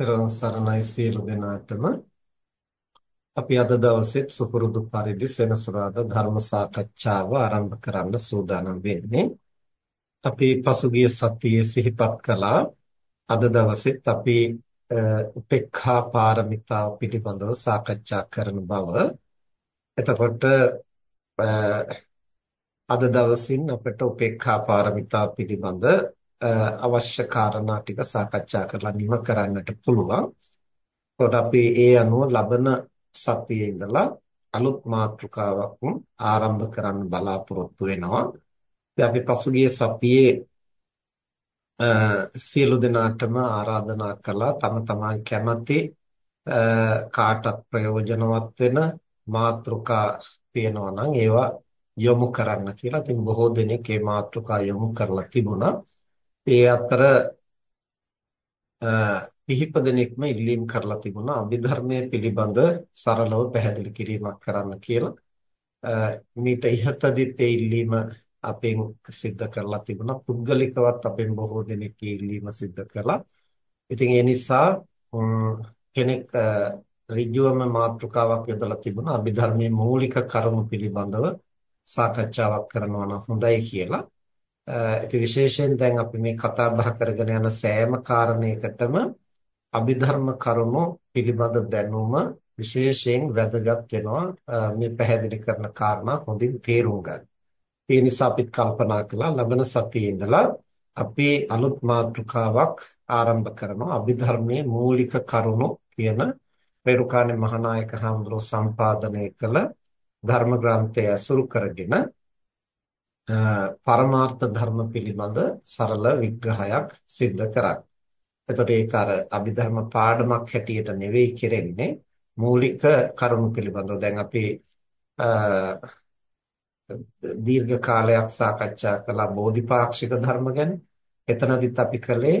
පෙරවන් සරණයි සියලු දෙනාටම අපි අද දවසෙත් සුපුරුදු පරිදි සෙනසුරාදා ධර්ම සාකච්ඡාව ආරම්භ කරන්න සූදානම් වෙන්නේ. අපි පසුගිය සතියේ සිහිපත් කළා අද දවසෙත් අපි උපේක්ඛා පාරමිතාව පිළිබඳව සාකච්ඡා කරන බව. එතකොට අද දවසින් අපිට උපේක්ඛා පාරමිතාව පිළිබඳ අවශ්‍ය කාරණා ටික සාකච්ඡා කරලා නිම කරන්නට පුළුවන්. එතකොට අපි ඒ අනුව ලබන සතියේ ඉඳලා අලුත් මාතෘකාවක් ආරම්භ කරන්න බලාපොරොත්තු වෙනවා. ඉතින් අපි පසුගිය සතියේ සියලු දෙනාටම ආරාධනා කළා තම තමන් කැමති කාටත් ප්‍රයෝජනවත් වෙන මාතෘකා තියෙනවා නම් ඒවා යොමු කරන්න කියලා. ඉතින් බොහෝ දෙනෙක් මේ මාතෘකා යොමු කරලා තිබුණා. ඒ අතර කිහිප දෙනෙක්ම ඉල්ලීම් කරලා තිබුණා අභිධර්මයේ පිළිබඳ සරලව පැහැදිලි කිරීමක් කරන්න කියලා. මීට ඉහතදිත් ඒ ඉල්ලීම අපෙන් සිද්ධ කරලා තිබුණා. පුද්ගලිකවත් අපෙන් බොහෝ දෙනෙක් ඉල්ලීම සිද්ධ කළා. ඉතින් ඒ නිසා කෙනෙක් ඍජුවම මාතෘකාවක් යොදලා තිබුණා අභිධර්මයේ මූලික කරුණු පිළිබඳව සාකච්ඡාවක් කරනවා නම් හොඳයි කියලා. ඉතින් විශේෂයෙන් දැන් අපි මේ කතා බහ කරගෙන යන සෑම කාරණයකටම අභිධර්ම කරුණු පිළිබඳ දැනුම විශේෂයෙන් වැදගත් වෙනවා මේ පැහැදිලි කරන කාරණා හොඳින් තේරුම් ගන්න. ඒ නිසා අපිත් කල්පනා කළා ලබන සතියේ ඉඳලා අපි අලුත් මාතෘකාවක් ආරම්භ කරනවා අභිධර්මයේ මූලික කරුණු කියන රේරුකාණේ මහානායක හඳුරෝ සම්පාදනය කළ ධර්ම ග්‍රන්ථය අසුරු කරගෙන පරමාර්ථ ධර්ම පිළිබඳ සරල විග්‍රහයක් සිද්ධ කරන්න. එතකොට ඒක අර අභිධර්ම පාඩමක් හැටියට නෙවෙයි කෙරෙන්නේ මූලික කරුණු පිළිබඳව. දැන් අපි දීර්ඝ කාලයක් සාකච්ඡා කළා බෝධිපාක්ෂික ධර්ම ගැන. එතනදිත් අපි කළේ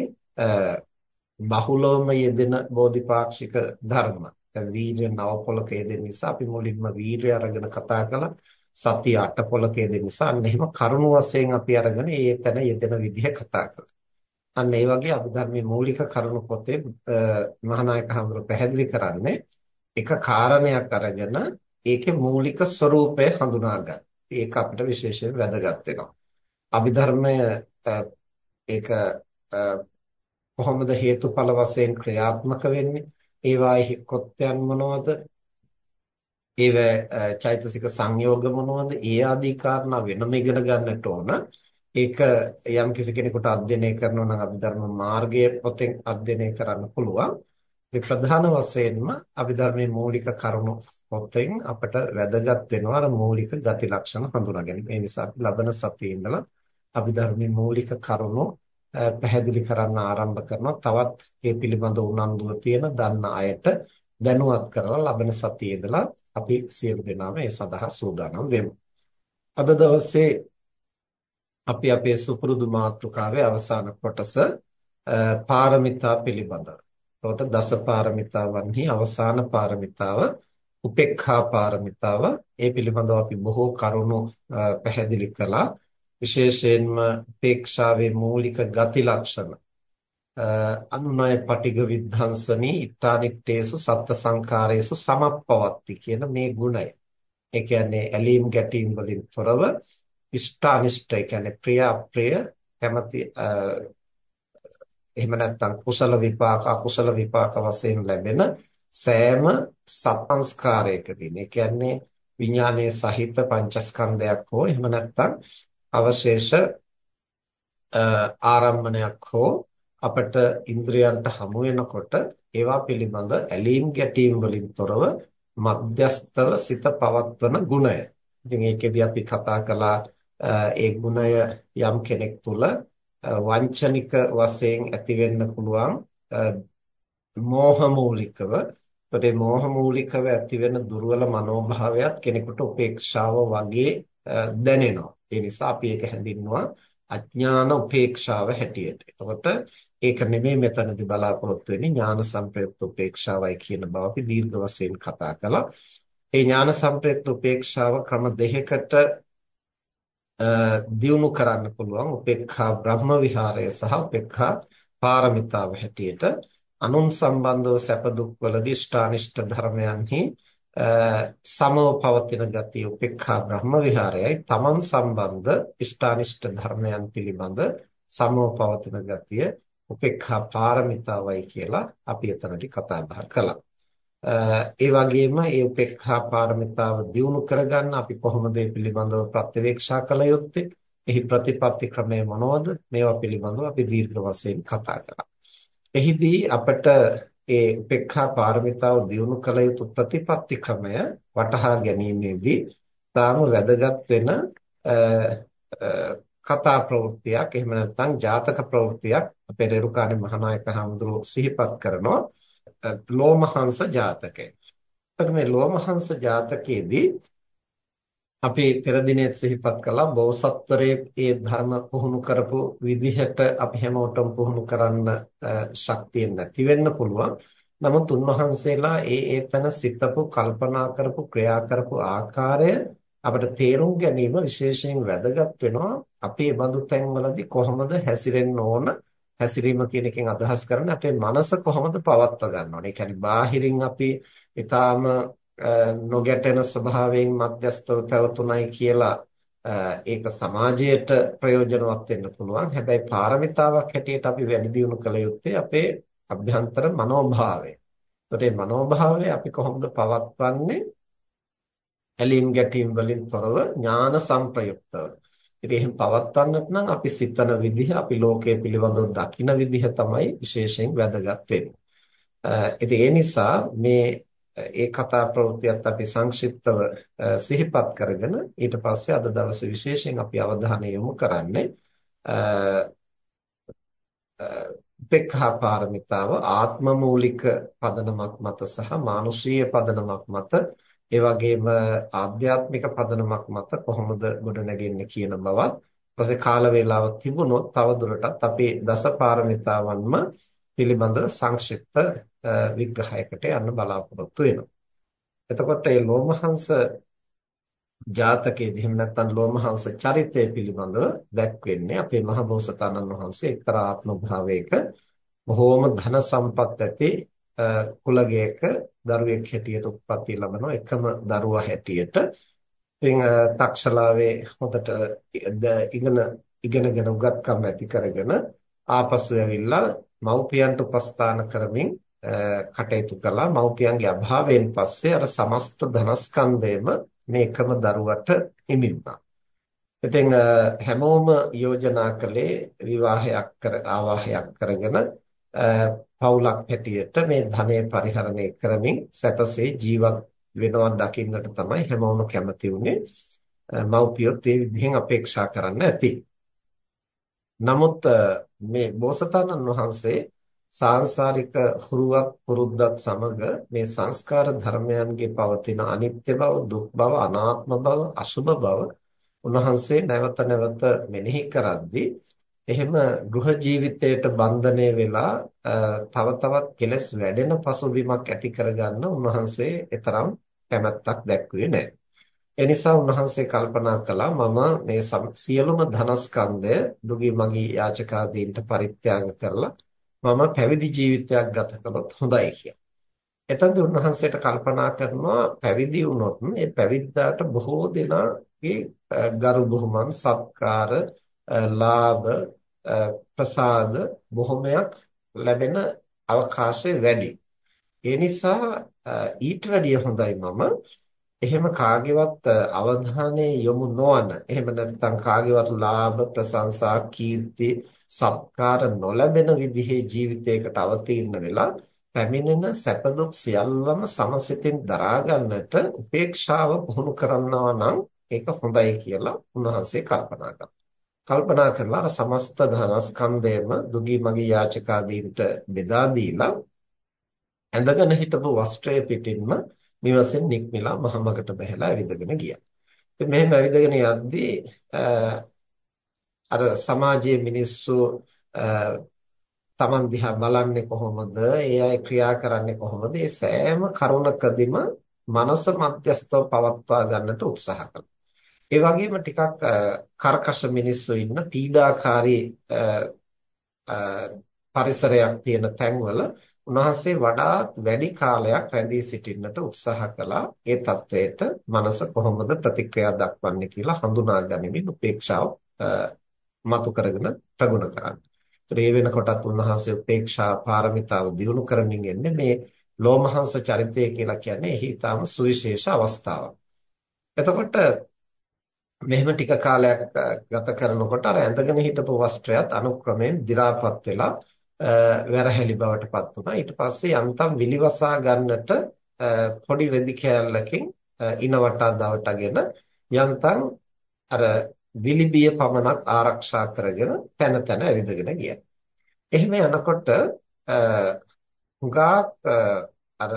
බහුලවම යෙදෙන බෝධිපාක්ෂික ධර්ම. දැන් වීර්ය නවපොලක යෙදෙන නිසා අපි මුලින්ම වීර්ය අරගෙන කතා කළා. සතිය අටපොලක යෙදෙන නිසා අන්න එහෙම කරුණු වශයෙන් අපි අරගෙන ඒ තැන යෙදෙන විදිහ කතා කළා. අන්න ඒ වගේ අභිධර්මයේ මූලික කරුණු පොතේ මහානායක හඳුර පැහැදිලි කරන්නේ එක කාරණයක් අරගෙන ඒකේ මූලික ස්වરૂපය හඳුනා ගන්න. ඒක අපිට විශේෂයෙන් වැදගත් වෙනවා. අභිධර්මය ඒක කොහොමද හේතුඵල වශයෙන් ක්‍රියාත්මක වෙන්නේ? ඒවායේ කෘත්‍යයන් මොනවද? ඒව චෛතසික සංයෝග මොනවද? ඒ ආදී කාරණා වෙනම ඉගෙන ගන්නට ඕන. ඒක යම් කිසි කෙනෙකුට අධ්‍යයනය කරනවා නම් අභිධර්ම මාර්ගයේ පොතෙන් අධ්‍යයනය කරන්න පුළුවන්. ඒ ප්‍රධාන වශයෙන්ම අභිධර්මයේ මූලික කරුණු පොතෙන් අපට වැදගත් වෙනවා අර මූලික ගති ලක්ෂණ හඳුනා ගැනීම. ඒ නිසා ලබන සතියේ ඉඳලා අභිධර්මයේ මූලික කරුණු පැහැදිලි කරන්න ආරම්භ කරනවා. තවත් ඒ පිළිබඳ උනන්දුව තියෙන දන්න අයට දැනුවත් කරලා ලබන සතියේ ඉඳලා අපි සියලු දෙනාම ඒ සඳහා සූදානම් වෙමු. අද දවසේ අපි අපේ සුපුරුදු මාතෘකාවේ අවසාන කොටස පාරමිතා පිළිබඳව. එතකොට දස පාරමිතාවන්හි අවසාන පාරමිතාව උපේක්ඛා පාරමිතාව. ඒ පිළිබඳව අපි බොහෝ කරුණු පැහැදිලි කළා. විශේෂයෙන්ම උපේක්ෂාවේ මූලික ගති ලක්ෂණ අනුනය පටිඝ විද්ධාංසනි ඊටානිට්ඨේසු සත්ත්‍ය සංඛාරේසු සමප්පවත්ති කියන මේ ගුණය. ඒ කියන්නේ ඇලීම් ගැටීම් වලින් තොරව ඉෂ්ඨානිෂ්ඨ ඒ කියන්නේ ප්‍රිය අප්‍රිය කැමැති එහෙම නැත්නම් කුසල විපාක අකුසල විපාක වශයෙන් ලැබෙන සෑම සත්සංස්කාරයකදී ඒ කියන්නේ විඥානයේ සහිත පංචස්කන්ධයක් හෝ එහෙම නැත්නම් අවශේෂ ආරම්මණයක් හෝ අපට ඉන්ද්‍රයන්ට හමු වෙනකොට ඒවා පිළිබඳ ඇලීම් ගැටීම් වලින් තොරව මධ්‍යස්තව සිත පවත්වන ගුණය. ඉතින් ඒකෙදි අපි කතා කළා ඒ ගුණය යම් කෙනෙක් තුල වංචනික වශයෙන් ඇති වෙන්න පුළුවන් මෝහ මූලිකව එතකොට මේ මෝහ මූලිකව ඇති වෙන දුර්වල මනෝභාවයත් කෙනෙකුට උපේක්ෂාව වගේ දැනෙනවා. ඒ නිසා අපි ඒක හැඳින්වුවා අඥාන උපේක්ෂාව හැටියට. එතකොට ඒක නෙමෙයි මෙතනදී බලාපොරොත්තු වෙන්නේ ඥාන සංප්‍රයුක්ත උපේක්ෂාවයි කියන බව අපි දීර්ඝ වශයෙන් කතා කළා. ඒ ඥාන සංප්‍රයුක්ත උපේක්ෂාව ක්‍රම දෙකකට දියුණු කරන්න පුළුවන්. උපේක්ඛා බ්‍රහ්ම විහාරය සහ උපේක්ඛා පාරමිතාව හැටියට. අනුන් සම්බන්ධව සැප දුක්වලදී ඉෂ්ටානිෂ්ට ධර්මයන්හි සමව පවතින ගතිය උපේක්ඛා බ්‍රහ්ම විහාරයයි. තමන් සම්බන්ධ ඉෂ්ටානිෂ්ට ධර්මයන් පිළිබඳ සමව පවතින ගතිය උපේක්ඛා පාරමිතාවයි කියලා අපි එතනදී කතා බහ කළා. ඒ වගේම මේ උපේක්ඛා පාරමිතාව දියුණු කරගන්න අපි කොහොමද මේ පිළිබඳව ප්‍රත්‍යවේක්ෂා කළ යුත්තේ? එහි ප්‍රතිපත්ති ක්‍රමය මොනවද? මේවා පිළිබඳව අපි දීර්ඝ වශයෙන් කතා කළා. එහිදී අපට ඒ උපේක්ඛා පාරමිතාව දියුණු කළ යුතු ප්‍රතිපත්ති ක්‍රමය වටහා ගැනීමේදී තාම වැදගත් වෙන කතා ප්‍රවෘත්තියක් එහෙම නැත්නම් ජාතක ප්‍රවෘත්තියක් අපේ රේරුකාණේ මහානායක හඳුරු සිහිපත් කරනවා ලෝමහංශ ජාතකය. මේ ලෝමහංශ ජාතකයේදී අපි පෙර දිනෙත් සිහිපත් කළා බෝසත්වරයෙක් ඒ ධර්ම පුහුණු කරපු විදිහට අපි හැමෝටම පුහුණු කරන්න ශක්තිය නැති වෙන්න පුළුවන්. නමුත් උන්වහන්සේලා ඒ ඒ තන සිතපු කල්පනා කරපු ක්‍රියා කරපු ආකාරය අපිට තේරුම් ගැනීම විශේෂයෙන් වැදගත් වෙනවා. අපි මේ බඳු තැන්වලදී කොහොමද හැසිරෙන්න ඕන හැසිරීම කියන එකෙන් අදහස් කරන්නේ අපේ මනස කොහොමද පවත්වා ගන්න ඕනේ. ඒ කියන්නේ බාහිරින් අපි ඊටාම නොගැටෙන ස්වභාවයෙන් මධ්‍යස්තව පැවතුණයි කියලා ඒක සමාජයට ප්‍රයෝජනවත් වෙන්න පුළුවන්. හැබැයි පාරමිතාවක් හැටියට අපි වැඩි දියුණු කළ යුත්තේ අපේ අභ්‍යන්තර මනෝභාවය. ඒකට මේ මනෝභාවය අපි කොහොමද පවත්වන්නේ? ඇලීම් ගැටීම් වලින් තොරව ඥාන සංප්‍රයුක්තව. ඉතින් එහෙම පවත්වන්නට නම් අපි සිතන විදිහ, අපි ලෝකයේ පිළිබඳව දකින විදිහ තමයි විශේෂයෙන් වැදගත් වෙන්නේ. ඉතින් ඒ නිසා මේ ඒ කතා ප්‍රවෘත්තියත් අපි සංක්ෂිප්තව සිහිපත් කරගෙන ඊට පස්සේ අද දවසේ විශේෂයෙන් අපි අවධානය යොමු කරන්නේ උපේක්ඛා පාරමිතාව ආත්ම මූලික පදනමක් මත සහ මානුෂීය පදනමක් මත ඒ වගේම ආධ්‍යාත්මික පදනමක් මත කොහොමද ගොඩනගෙන්නේ කියන බවත් ඊපස්සේ කාල වේලාව තිබුණොත් තව දුරටත් අපේ දස පාරමිතාවන්ම පිළිබඳ සංක්ෂිප්ත විග්‍රහයකට යන්න බලාපොරොත්තු වෙනවා. එතකොට මේ ලෝමහංශ ජාතකයේදී එහෙම නැත්නම් ලෝමහංශ චරිතය පිළිබඳව දැක්වෙන්නේ අපේ මහ බෝසතාණන් වහන්සේ එක්තරා ආත්ම භාවයක බොහෝම ධන සම්පත් ඇති කුලගයක දරුවෙක් හැටියට උත්පත්ති ලබනවා. එකම දරුවා හැටියට. ඉතින් තක්ෂලාවේ හොඳට ඉගෙන ඉගෙනගෙන උගත්කම් ඇති කරගෙන ආපසු ඇවිල්ලා මව්පියන්ට උපස්ථාන කරමින් කටයුතු කළා. මව්පියන්ගේ අභාවයෙන් පස්සේ අර සමස්ත ධනස්කන්ධයම මේ එකම දරුවට හිමි වුණා. ඉතින් හැමෝම යෝජනා කළේ විවාහයක් කර ආවාහයක් කරගෙන පවුලක් හැටියට මේ ධනය පරිහරණය කරමින් සැපසේ ජීවත් වෙනවා දකින්නට තමයි හැමෝම කැමති වුණේ. මව්පියොත් ඒ විදිහෙන් අපේක්ෂා කරන්න ඇති. නමුත් මේ බෝසතාණන් වහන්සේ සාංශාරික හුරුවක් පුරුද්දත් සමග මේ සංස්කාර ධර්මයන්ගේ පවතින අනිත්‍ය බව, දුක් බව, අනාත්ම බව, අසුභ බව උන්වහන්සේ නැවත නැවත මෙනෙහි කරද්දී එහෙම ගෘහ ජීවිතයට බන්ධනය වෙලා තව තවත් කෙලස් වැඩෙන පසුබිමක් ඇති කරගන්න උන්වහන්සේ එතරම් කැමැත්තක් දැක්ුවේ නැහැ. ඒ නිසා උන්වහන්සේ කල්පනා කළා මම මේ සියලුම ධනස්කන්ධය දුගී මගී යාචකාදීන්ට පරිත්‍යාග කරලා මම පැවිදි ජීවිතයක් ගත කළොත් හොඳයි කියලා. එතනදී උන්වහන්සේට කල්පනා කරනවා පැවිදි වුණොත් ඒ පැවිද්දාට බොහෝ දෙනාගේ ගරු බුහුමන් සත්කාර ලාභ ප්‍රසාද බොහොමයක් ලැබෙන අවකාශය වැඩි. ඒ නිසා ඊට වැඩිය හොඳයි මම එහෙම කාගේවත් අවධානය යොමු නොවන එහෙම නැත්නම් කාගේවත් ලාභ ප්‍රශංසා කීර්ති සත්කාර නොලැබෙන විදිහේ ජීවිතයකට අවතීර්ණ වෙලා පැමිණෙන සැප දුක් සියල්ලම සමසිතින් දරා ගන්නට උපේක්ෂාව පුහුණු කරනවා නම් ඒක හොඳයි කියලා උන්වහන්සේ කල්පනා කළා. කල්පනා කරලා අර සමස්ත ධනස්කන්ධයම දුගී මගී යාචකාදීන්ට බෙදා දීලා ඇඳගෙන හිටපු වස්ත්‍රය පිටින්ම නිවසෙන් නික්මිලා මහමගට බැහැලා ඇවිදගෙන ගියා. ඉතින් මෙහෙම ඇවිදගෙන යද්දී අර සමාජයේ මිනිස්සු තමන් දිහා බලන්නේ කොහොමද? ඒ අය ක්‍රියා කරන්නේ කොහොමද? ඒ සෑම කරුණකදීම මනස මධ්‍යස්තව පවත්වා ගන්නට උත්සාහ කළා. ඒ වගේම ටිකක් කර්කශ මිනිස්සු ඉන්න පීඩාකාරී පරිසරයක් තියෙන තැන්වල උන්වහන්සේ වඩාත් වැඩි කාලයක් රැඳී සිටින්නට උත්සාහ කළා. ඒ தത്വයට මනස කොහොමද ප්‍රතික්‍රියා දක්වන්නේ කියලා හඳුනා ගනිමින් උපේක්ෂාව මතු කරගෙන ප්‍රගුණ කරන්න. ඒතර ඒ වෙනකොටත් උන්වහන්සේ උපේක්ෂා පාරමිතාව දියුණු කරමින් යන්නේ මේ ලෝමහංශ චරිතය කියලා කියන්නේ එහි ඊටාම සුවිශේෂ අවස්ථාවක්. එතකොට මෙහෙම ටික කාලයක් ගත කරනකොට අර ඇඳගෙන හිටපු වස්ත්‍රයත් අනුක්‍රමයෙන් දි รา පත් වෙලා වැරහැලි බවට පත් වුණා. ඊට පස්සේ යන්තම් විලිවසා ගන්නට පොඩි රෙදි කෑල්ලකින් ඉනවටා දවටගෙන යන්තම් අර විලිබිය පමණක් ආරක්ෂා කරගෙන තැන තැන ඇවිදගෙන ගියා. එහෙම යනකොට හුඟක් අර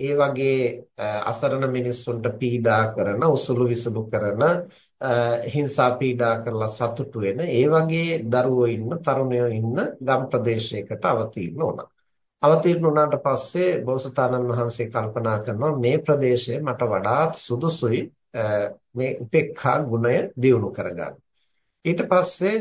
ඒ වගේ අසරණ මිනිස්සුන්ට පීඩා කරන උසුළු විසුළු කරන හිංසා පීඩා කරලා සතුටු වෙන ඒ වගේ දරුවෝ ඉන්න තරුණයෝ ඉන්න ගම් ප්‍රදේශයකට අවතීර්ණ වුණා. අවතීර්ණ වුණාට පස්සේ බෝසතාණන් වහන්සේ කල්පනා කරනවා මේ ප්‍රදේශය මට වඩාත් සුදුසුයි මේ උපේක්ඛා ගුණය දියුණු කරගන්න. ඊට පස්සේ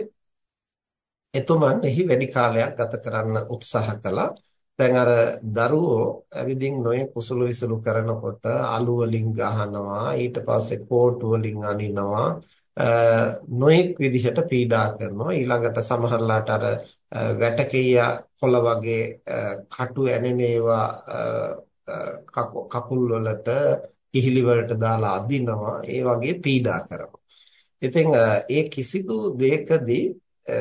එතුමන් එහි වැඩි කාලයක් ගත කරන්න උත්සාහ කළා. දැන් අර දරුවෝ ඇවිදින් නොයේ කුසල විසලු කරනකොට අලු වලින් ගහනවා ඊට පස්සේ කෝටු වලින් අනිනවා නොයෙක් විදිහට පීඩා කරනවා ඊළඟට සමහරලාට අර වැටකෙය කොළ වගේ කටු ඇනෙන ඒවා කකුල් වලට කිහිලි වලට දාලා අදිනවා ඒ වගේ පීඩා කරනවා. ඉතින් ඒ කිසිදු දෙයකදී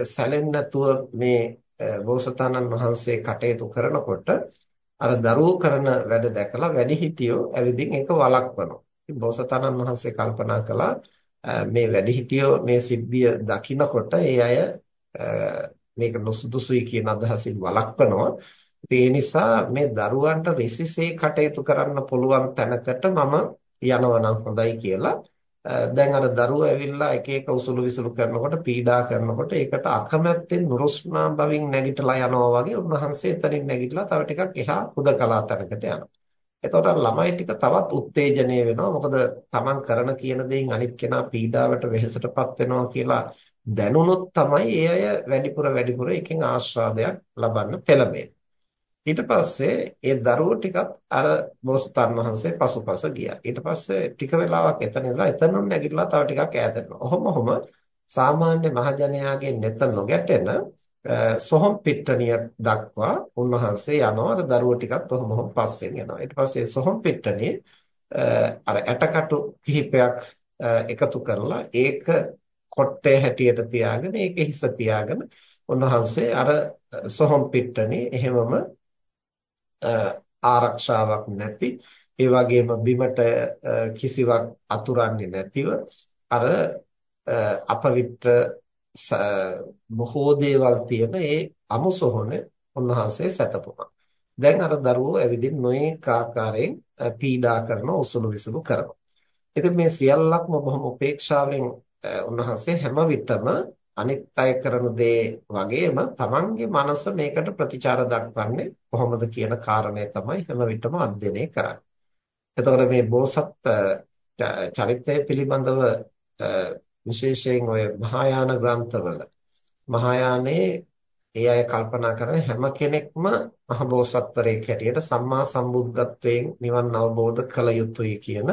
සැලෙන්නේ නැතුව මේ බෝසතාණන් වහන්සේ කටයුතු කරනකොට අර දරුවෝ කරන වැඩ දැකලා වැඩිහිටියෝ ඇවිදින් ඒක වළක්වනවා. ඉතින් බෝසතාණන් වහන්සේ කල්පනා කළා මේ වැඩිහිටියෝ මේ සිද්ධිය දකිනකොට ඒ අය මේක නොසුදුසුයි කියන අදහසින් වළක්වනවා. ඒ නිසා මේ දරුවන්ට රිසිසේ කටයුතු කරන්න පුළුවන් තැනකට මම යනවා නම් හොඳයි කියලා දැන් අර දරුවෝ ඇවිල්ලා එක එක උසුළු විසුළු කරනකොට පීඩා කරනකොට ඒකට අකමැත්තෙන් නුරුස්නා බවින් නැගිටලා යනවා වගේ උන්වහන්සේ එතනින් නැගිටලා තව ටිකක් එහා හුදකලා තැනකට යනවා. එතකොට ළමයි ටික තවත් උත්තේජනය වෙනවා. මොකද Taman කරන කියන දේෙන් අනිත් කෙනා පීඩාවට වෙහෙසටපත් වෙනවා කියලා දැනුනොත් තමයි ඒ අය වැඩිපුර වැඩිපුර එකෙන් ආශ්‍රාදයක් ලබන්න පෙළඹෙන්නේ. ඊට පස්සේ ඒ දරුවෝ ටිකත් අර බෝසතාණන් වහන්සේ පසුපස ගියා. ඊට පස්සේ ටික වෙලාවක් එතන ඉඳලා එතනින් නැගිටලා තව ටිකක් ඈත යනවා. ඔහොම ඔහොම සාමාන්‍ය මහජනයාගේ නෙත නොගැටෙන සොහොන් පිට්ටනිය දක්වා උන්වහන්සේ යනවා. අර දරුවෝ ටිකත් ඔහොම ඔහොම පස්සෙන් යනවා. ඊට පස්සේ සොහොන් පිට්ටනියේ අර ඇටකටු කිහිපයක් එකතු කරලා ඒක කොට්ටේ හැටියට තියාගෙන ඒක හිස තියාගෙන උන්වහන්සේ අර සොහොන් පිට්ටනේ එහෙමම ආරක්ෂාවක් නැති ඒ වගේම බිමට කිසිවක් අතුරන්නේ නැතිව අර අපවිත්‍ර බොහෝ දේවල් තියෙන ඒ අමුසොහොන උන්වහන්සේ සැතපුණා. දැන් අර දරුවෝ ඇවිදින් නොඑක ආකාරයෙන් පීඩා කරන උසුළු විසුළු කරනවා. ඉතින් මේ සියල්ලක්ම බොහොම උපේක්ෂාවෙන් උන්වහන්සේ හැම විටම අනිත් අය කරන දේ වගේම තමන්ගේ මනස මේකට ප්‍රතිචාර දක්වන්නේ කොහොමද කියන කාරණය තමයි හැම විටම අධ්‍යයනය කරන්නේ. එතකොට මේ බෝසත් චරිතය පිළිබඳව විශේෂයෙන් ඔය මහායාන ග්‍රන්ථවල මහායානයේ ඒ අය කල්පනා කරන හැම කෙනෙක්ම මහ බෝසත්වරයෙක් හැටියට සම්මා සම්බුද්ධත්වයෙන් නිවන් අවබෝධ කළ යුතුයි කියන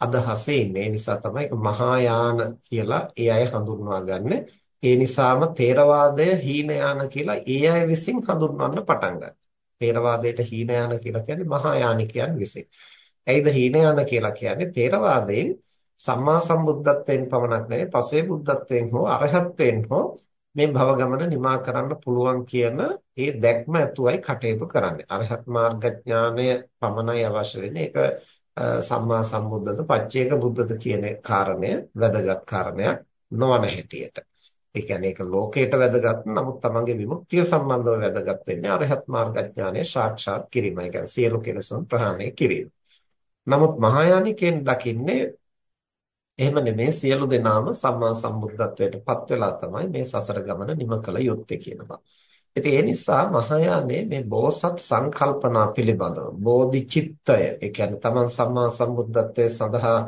අදහසේ ඉන්නේ. ඒ නිසා තමයි මහායාන කියලා ඒ අය හඳුන්වා ගන්නේ. ඒ නිසාම තේරවාදය හීනයාන කියලා ඒ අය විසින් හඳුන්වන්න පටන් ගත්තා. තේරවාදයට හීනයාන කියලා කියන්නේ මහායානිකයන් විසින්. ඇයිද හීනයාන කියලා කියන්නේ තේරවාදයෙන් සම්මා සම්බුද්ධත්වයෙන් පමණක් නෙවෙයි පසේ බුද්ධත්වයෙන් හෝ අරහත්ත්වයෙන් හෝ මේ භව ගමන නිමා කරන්න පුළුවන් කියන ඒ දැක්ම ඇතුවයි කටයුතු කරන්නේ. අරහත් මාර්ගඥානය පමණයි අවශ්‍ය වෙන්නේ. ඒක සම්මා සම්බුද්ධද පච්චේක බුද්ධද කියන කාරණය වැදගත් කාරණයක් නොවන හැටියට. ඒ කියන්නේ ඒක ලෝකයට වැදගත් නමුත් තමන්ගේ විමුක්තිය සම්බන්ධව වැදගත් වෙන්නේ අරහත් මාර්ගඥානය සාක්ෂාත් කිරීම. ඒ කියන්නේ සියලු කෙලෙසුන් ප්‍රහාණය කිරීම. නමුත් මහායානිකෙන් දකින්නේ එහෙම නෙමෙයි සියලු දෙනාම සම්මා සම්බුද්ධත්වයට පත් වෙලා තමයි මේ සසර ගමන නිම කළ යුත්තේ කියන බව. ඉතින් ඒ නිසා මහායානයේ මේ බෝසත් සංකල්පනා පිළිබඳව බෝධිචිත්තය ඒ කියන්නේ තමන් සම්මා සම්බුද්ධත්වයේ සඳහා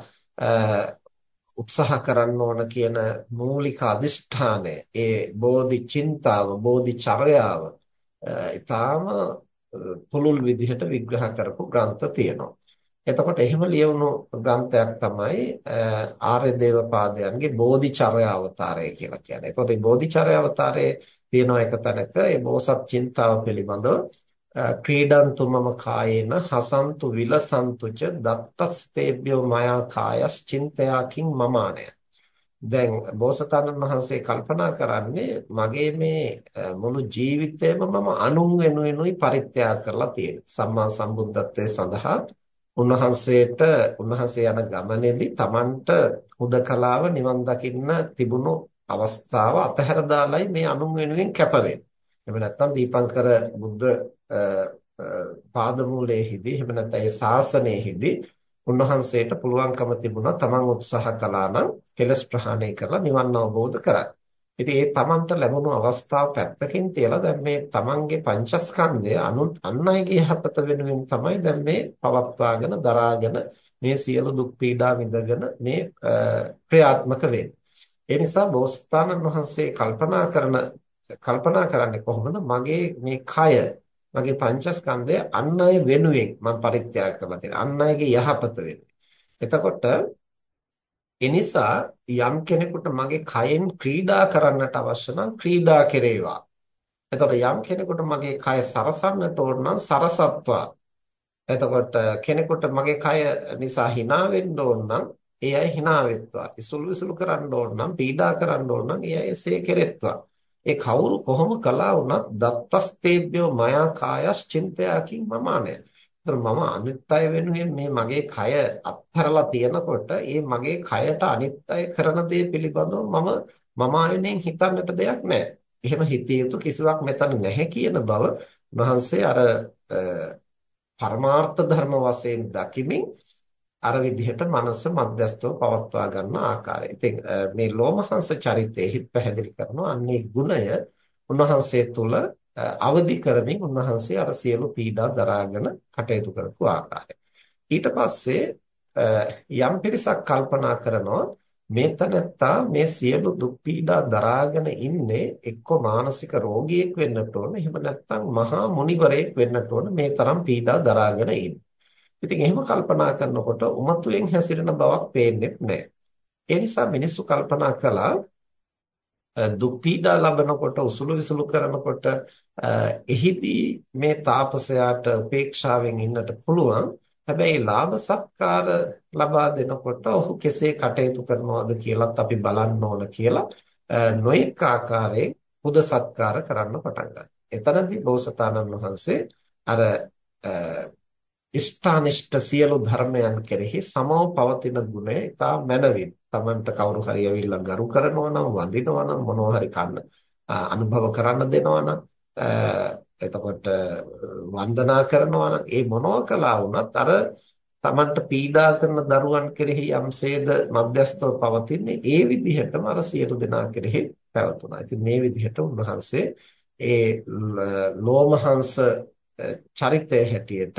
උත්සාහ කරන්න ඕන කියන මූලික අදිෂ්ඨානය ඒ බෝධි චින්තාව බෝධි චර්යාව ඊටාම පුළුල් විදිහට විග්‍රහ කරපු ග්‍රන්ථ තියෙනවා. එතකොට එහෙම ලියවුණු ග්‍රන්ථයක් තමයි ආර්ය දේවපාදයන්ගේ බෝධිචර්ය අවතාරය කියලා කියන්නේ. එතකොට මේ බෝධිචර්ය අවතාරයේ තියෙන එක තැනක ඒ බෝසත් චින්තාව පිළිබඳව ක්‍රීඩන්තු මම කායේන හසන්තු විලසන්තුච දත්තස්තේභ්‍යෝ මයා කායස් චින්තයාකින් මමානය දැන් බෝසතාණන් වහන්සේ කල්පනා කරන්නේ මගේ මේ මුළු ජීවිතේම මම අනුන් වෙනුවෙනුයි පරිත්‍යාග කරලා තියෙනවා සම්මා සම්බුද්ධත්වයේ සඳහා උන්වහන්සේට උන්වහන්සේ යන ගමනේදී Tamanට හුදකලාව නිවන් දකින්න තිබුණු අවස්ථාව අතහැර දාලයි මේ අනුන් වෙනුවෙන් කැප වෙන්නේ. එහෙම නැත්නම් දීපංකර බුද්ධ පාදමූලයේදී එහෙම නැත්නම් ඒ ශාසනයෙහිදී උන්වහන්සේට පුළුවන්කම තිබුණා තමන් උත්සාහ කළා නම් කෙලස් ප්‍රහාණය කරලා නිවන් අවබෝධ කරගන්න. ඉතින් ඒ තමන්ට ලැබුණු අවස්ථාව පැත්තකින් තියලා දැන් මේ තමන්ගේ පංචස්කන්ධය අන් අයගේ යහපත වෙනුවෙන් තමයි දැන් මේ පවත්වාගෙන දරාගෙන මේ සියලු දුක් පීඩා විඳගෙන මේ ක්‍රියාත්මක වෙන්නේ. ඒ නිසා බෝසතාණන් වහන්සේ කල්පනා කරන කල්පනා කරන්නේ කොහොමද මගේ මේ කය මගේ පංචස්කන්ධය අන් අය වෙනුවෙන් මම පරිත්‍යාග කරලා තියෙනවා. අන් අයගේ යහපත වෙනුවෙන්. එතකොට එනිසා යම් කෙනෙකුට මගේ කයෙන් ක්‍රීඩා කරන්නට අවශ්‍ය නම් ක්‍රීඩා කෙරේවා. එතකොට යම් කෙනෙකුට මගේ කය සරසන්නට ඕන නම් සරසත්වා. එතකොට කෙනෙකුට මගේ කය නිසා hina වෙන්න ඕන නම් ඒ අය hina වෙත්වා. ඉසුළු විසුළු කරන්න ඕන නම් පීඩා කරන්න ඕන නම් ඒ අය එසේ කෙරෙත්වා. ඒ කවුරු කොහොම කළා වුණත් දත්තස්තේභ්‍යෝ මයා කායස් චින්තයාකින් මමානය. ඒතර මම අනිත් අය වෙනුවෙන් මේ මගේ කය අත්හැරලා තියනකොට ඒ මගේ කයට අනිත් අය කරන දේ පිළිබඳව මම මම ආයෙනෙන් හිතන්නට දෙයක් නැහැ. එහෙම හිතිය යුතු කිසිවක් මෙතන නැහැ කියන බව මහන්සේ අර පරමාර්ථ ධර්ම වශයෙන් දකිමින් අර විදිහට මනස මධ්‍යස්තව පවත්වා ගන්න ආකාරය. ඉතින් මේ ලෝමහංශ චරිතයෙහි පැහැදිලි කරනවා අන්නේ ගුණය උන්වහන්සේ තුල අවදි කරමින් උන්වහන්සේ අර සියලු පීඩා දරාගෙන කටයුතු කරපු ආකාරය. ඊට පස්සේ යම් පිරිසක් කල්පනා කරනවා මේ තනත්තා මේ සියලු දුක් පීඩා දරාගෙන ඉන්නේ එක්ක මානසික රෝගියෙක් වෙන්නට ඕන එහෙම නැත්නම් මහා මුනිවරයෙක් වෙන්නට ඕන මේ තරම් පීඩා දරාගෙන ඉන්නේ. ඉතින් එහෙම කල්පනා කරනකොට උමතුයෙන් හැසිරෙන බවක් පේන්නේ නැහැ. ඒ නිසා මිනිස්සු කල්පනා කළා දුක් පීඩා ලබනකොට උසුළු විසුළු කරනකොට එහිදී මේ තාපසයාට උපේක්ෂාවෙන් ඉන්නට පුළුවන්. හැබැයි ලාභ සත්කාර ලබා දෙනකොට ඔහු කෙසේ කටයුතු කරනවද කියලත් අපි බලන්න ඕන කියලා නොඑක ආකාරයෙන් පුද සත්කාර කරන්න පටන් ගත්තා. එතනදී බෝසතාණන් වහන්සේ අර ඉෂ්ඨානිෂ්ඨ සියලු ධර්මයන් කෙරෙහි සමව පවතින ගුණය ඉතා මැනවින් Tamanට කවුරු හරි ඇවිල්ලා ගරු කරනවා නම් වඳිනවා නම් මොනවා හරි කන්න අනුභව කරන්න දෙනවා නම් එතකොට වන්දනා කරනවා නම් ඒ මොනවා කළා වුණත් අර Tamanට පීඩා කරන දරුවන් කෙරෙහි යම්සේද මධ්‍යස්තව පවතින්නේ ඒ විදිහටම අර සියලු දෙනා කෙරෙහි පැවතුණා. ඉතින් මේ විදිහට උන්වහන්සේ ඒ ලෝමහංශ චරිතය හැටියට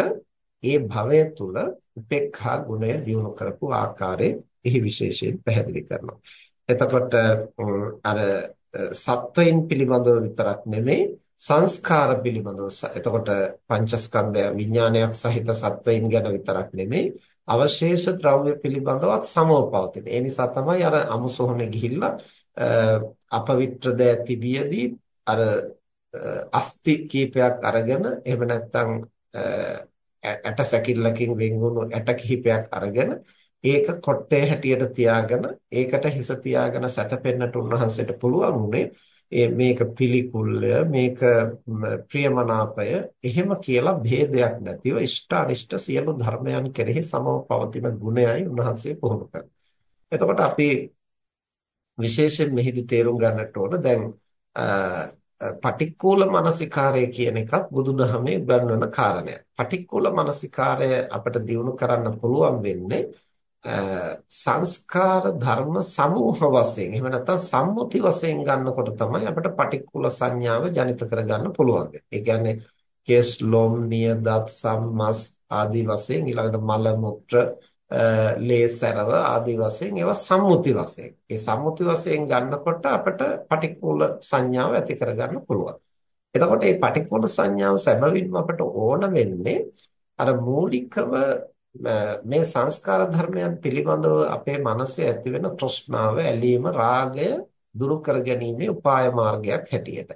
ඒ භවය තුල උපේක්ඛා ගුණය දියුණු කරපු ආකාරය එහි විශේෂයෙන් පැහැදිලි කරනවා. එතකොට අර සත්වයින් පිළිබඳව විතරක් නෙමෙයි සංස්කාර පිළිබඳව එතකොට පංචස්කන්ධය විඥානයක් සහිත සත්වයින් ගැන විතරක් නෙමෙයි අවශේෂ ද්‍රව්‍ය පිළිබඳවත් සමෝපවතින. ඒ නිසා තමයි අර අමුසොහනේ ගිහිල්ලා අපවිත්‍ර දෑ තිබියදී අර අස්ති කීපයක් අරගෙන එහෙම නැත්නම් ඇට සැකිල්ලකින් වෙන්වුණු ඇට කිහිපයක් අරගෙන ඒක කොට්ටේ හැටියට තියාගෙන ඒකට හිස තියාගෙන සැතපෙන්නට උන්වහන්සේට පුළුවන් උනේ මේක පිළිකුල්ය මේක ප්‍රියමනාපය එහෙම කියලා ભેදයක් නැතිව ඉෂ්ට අනිෂ්ට සියලු ධර්මයන් කෙරෙහි සමව පවතින ගුණයයි උන්වහන්සේ පුහුණු කරන්නේ. එතකොට අපි විශේෂයෙන් මෙහිදී තේරුම් ගන්නට ඕන දැන් පටික්කුල මනසිකාරය කියන එකත් බුදුදහමේ උගන්වන කාරණයක්. පටික්කුල මනසිකාරය අපිට දියුණු කරන්න පුළුවන් වෙන්නේ සංස්කාර ධර්ම සමූහ වශයෙන් එහෙම නැත්නම් සම්මුති වශයෙන් ගන්නකොට තමයි අපිට පටික්කුල සංඥාව ජනිත කරගන්න පුළුවන්. ඒ කියන්නේ කේස් ලොම් නියදත් සම්මස් ආදී වශයෙන් ඊළඟට මල මුත්‍ර ලේසරව ආදී වශයෙන් ඒවා සම්මුති වශයෙන්. ඒ සම්මුති වශයෙන් ගන්නකොට අපිට පටික්කුල සංඥාව ඇති කරගන්න පුළුවන්. එතකොට මේ පටික්කුල සංඥාව සැබවින්ම අපට ඕන වෙන්නේ අර මූලිකව මේ සංස්කාර ධර්මයන් පිළිබඳව අපේ මනසේ ඇතිවෙන තෘෂ්ණාව, ඇලීම, රාගය දුරු කර ගැනීමේ උපාය මාර්ගයක් හැටියට.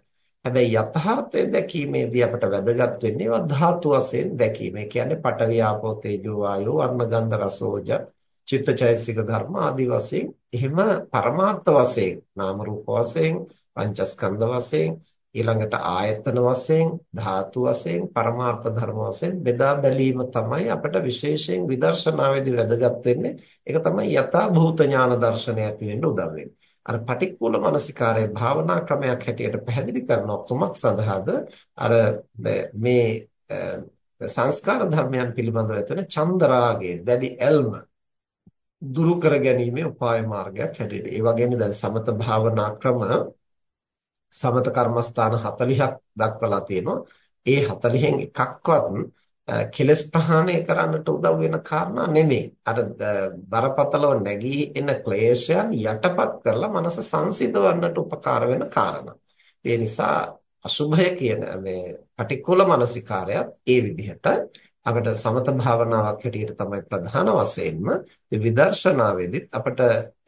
හැබැයි යථාර්ථය දැකීමේදී අපට වැදගත් වෙන්නේ ඒවා ධාතු වශයෙන් දැකීම. ඒ කියන්නේ පඨවි ආපෝ තේජෝ වායෝ වර්ණ ගන්ධ රසෝජ චිත්තචෛසික ධර්ම ආදී වශයෙන් එහෙම පරමාර්ථ වශයෙන් නාම රූප වශයෙන් පංචස්කන්ධ වශයෙන් ඊළඟට ආයතන වශයෙන් ධාතු වශයෙන් පරමාර්ථ ධර්ම වශයෙන් බෙදා බැලීම තමයි අපිට විශේෂයෙන් විදර්ශනාවේදී වැදගත් වෙන්නේ ඒක තමයි යථා භූත ඥාන දර්ශනය ඇති වෙන්න උදව් වෙන්නේ අර පටික්කුල මානසිකාරයේ භාවනා ක්‍රමයක් හැටියට පැහැදිලි කරන කුමක් සඳහාද අර මේ සංස්කාර ධර්මයන් පිළිබඳව ඇතිවන චන්දරාගයේ දැඩි ඇල්ම දුරු කර ගැනීමේ උපාය මාර්ගයක් හැටියට ඒ වගේම දැන් සමත භාවනා ක්‍රම සමත කර්මස්ථාන 40ක් දක්වලා තියෙනවා. ඒ 40න් එකක්වත් කෙලස් ප්‍රහාණය කරන්නට උදව් වෙන කාරණා නෙමෙයි. අර බරපතලව නැගී එන ක්ලේශයන් යටපත් කරලා මනස සංසිඳවන්නට උපකාර වෙන කාරණා. ඒ නිසා අසුභය කියන මේ පටික්කුල මානසිකාරයත් ඒ විදිහට අපිට සමත භාවනාවක් හැටියට තමයි ප්‍රධාන වශයෙන්ම විදර්ශනාවේදීත් අපිට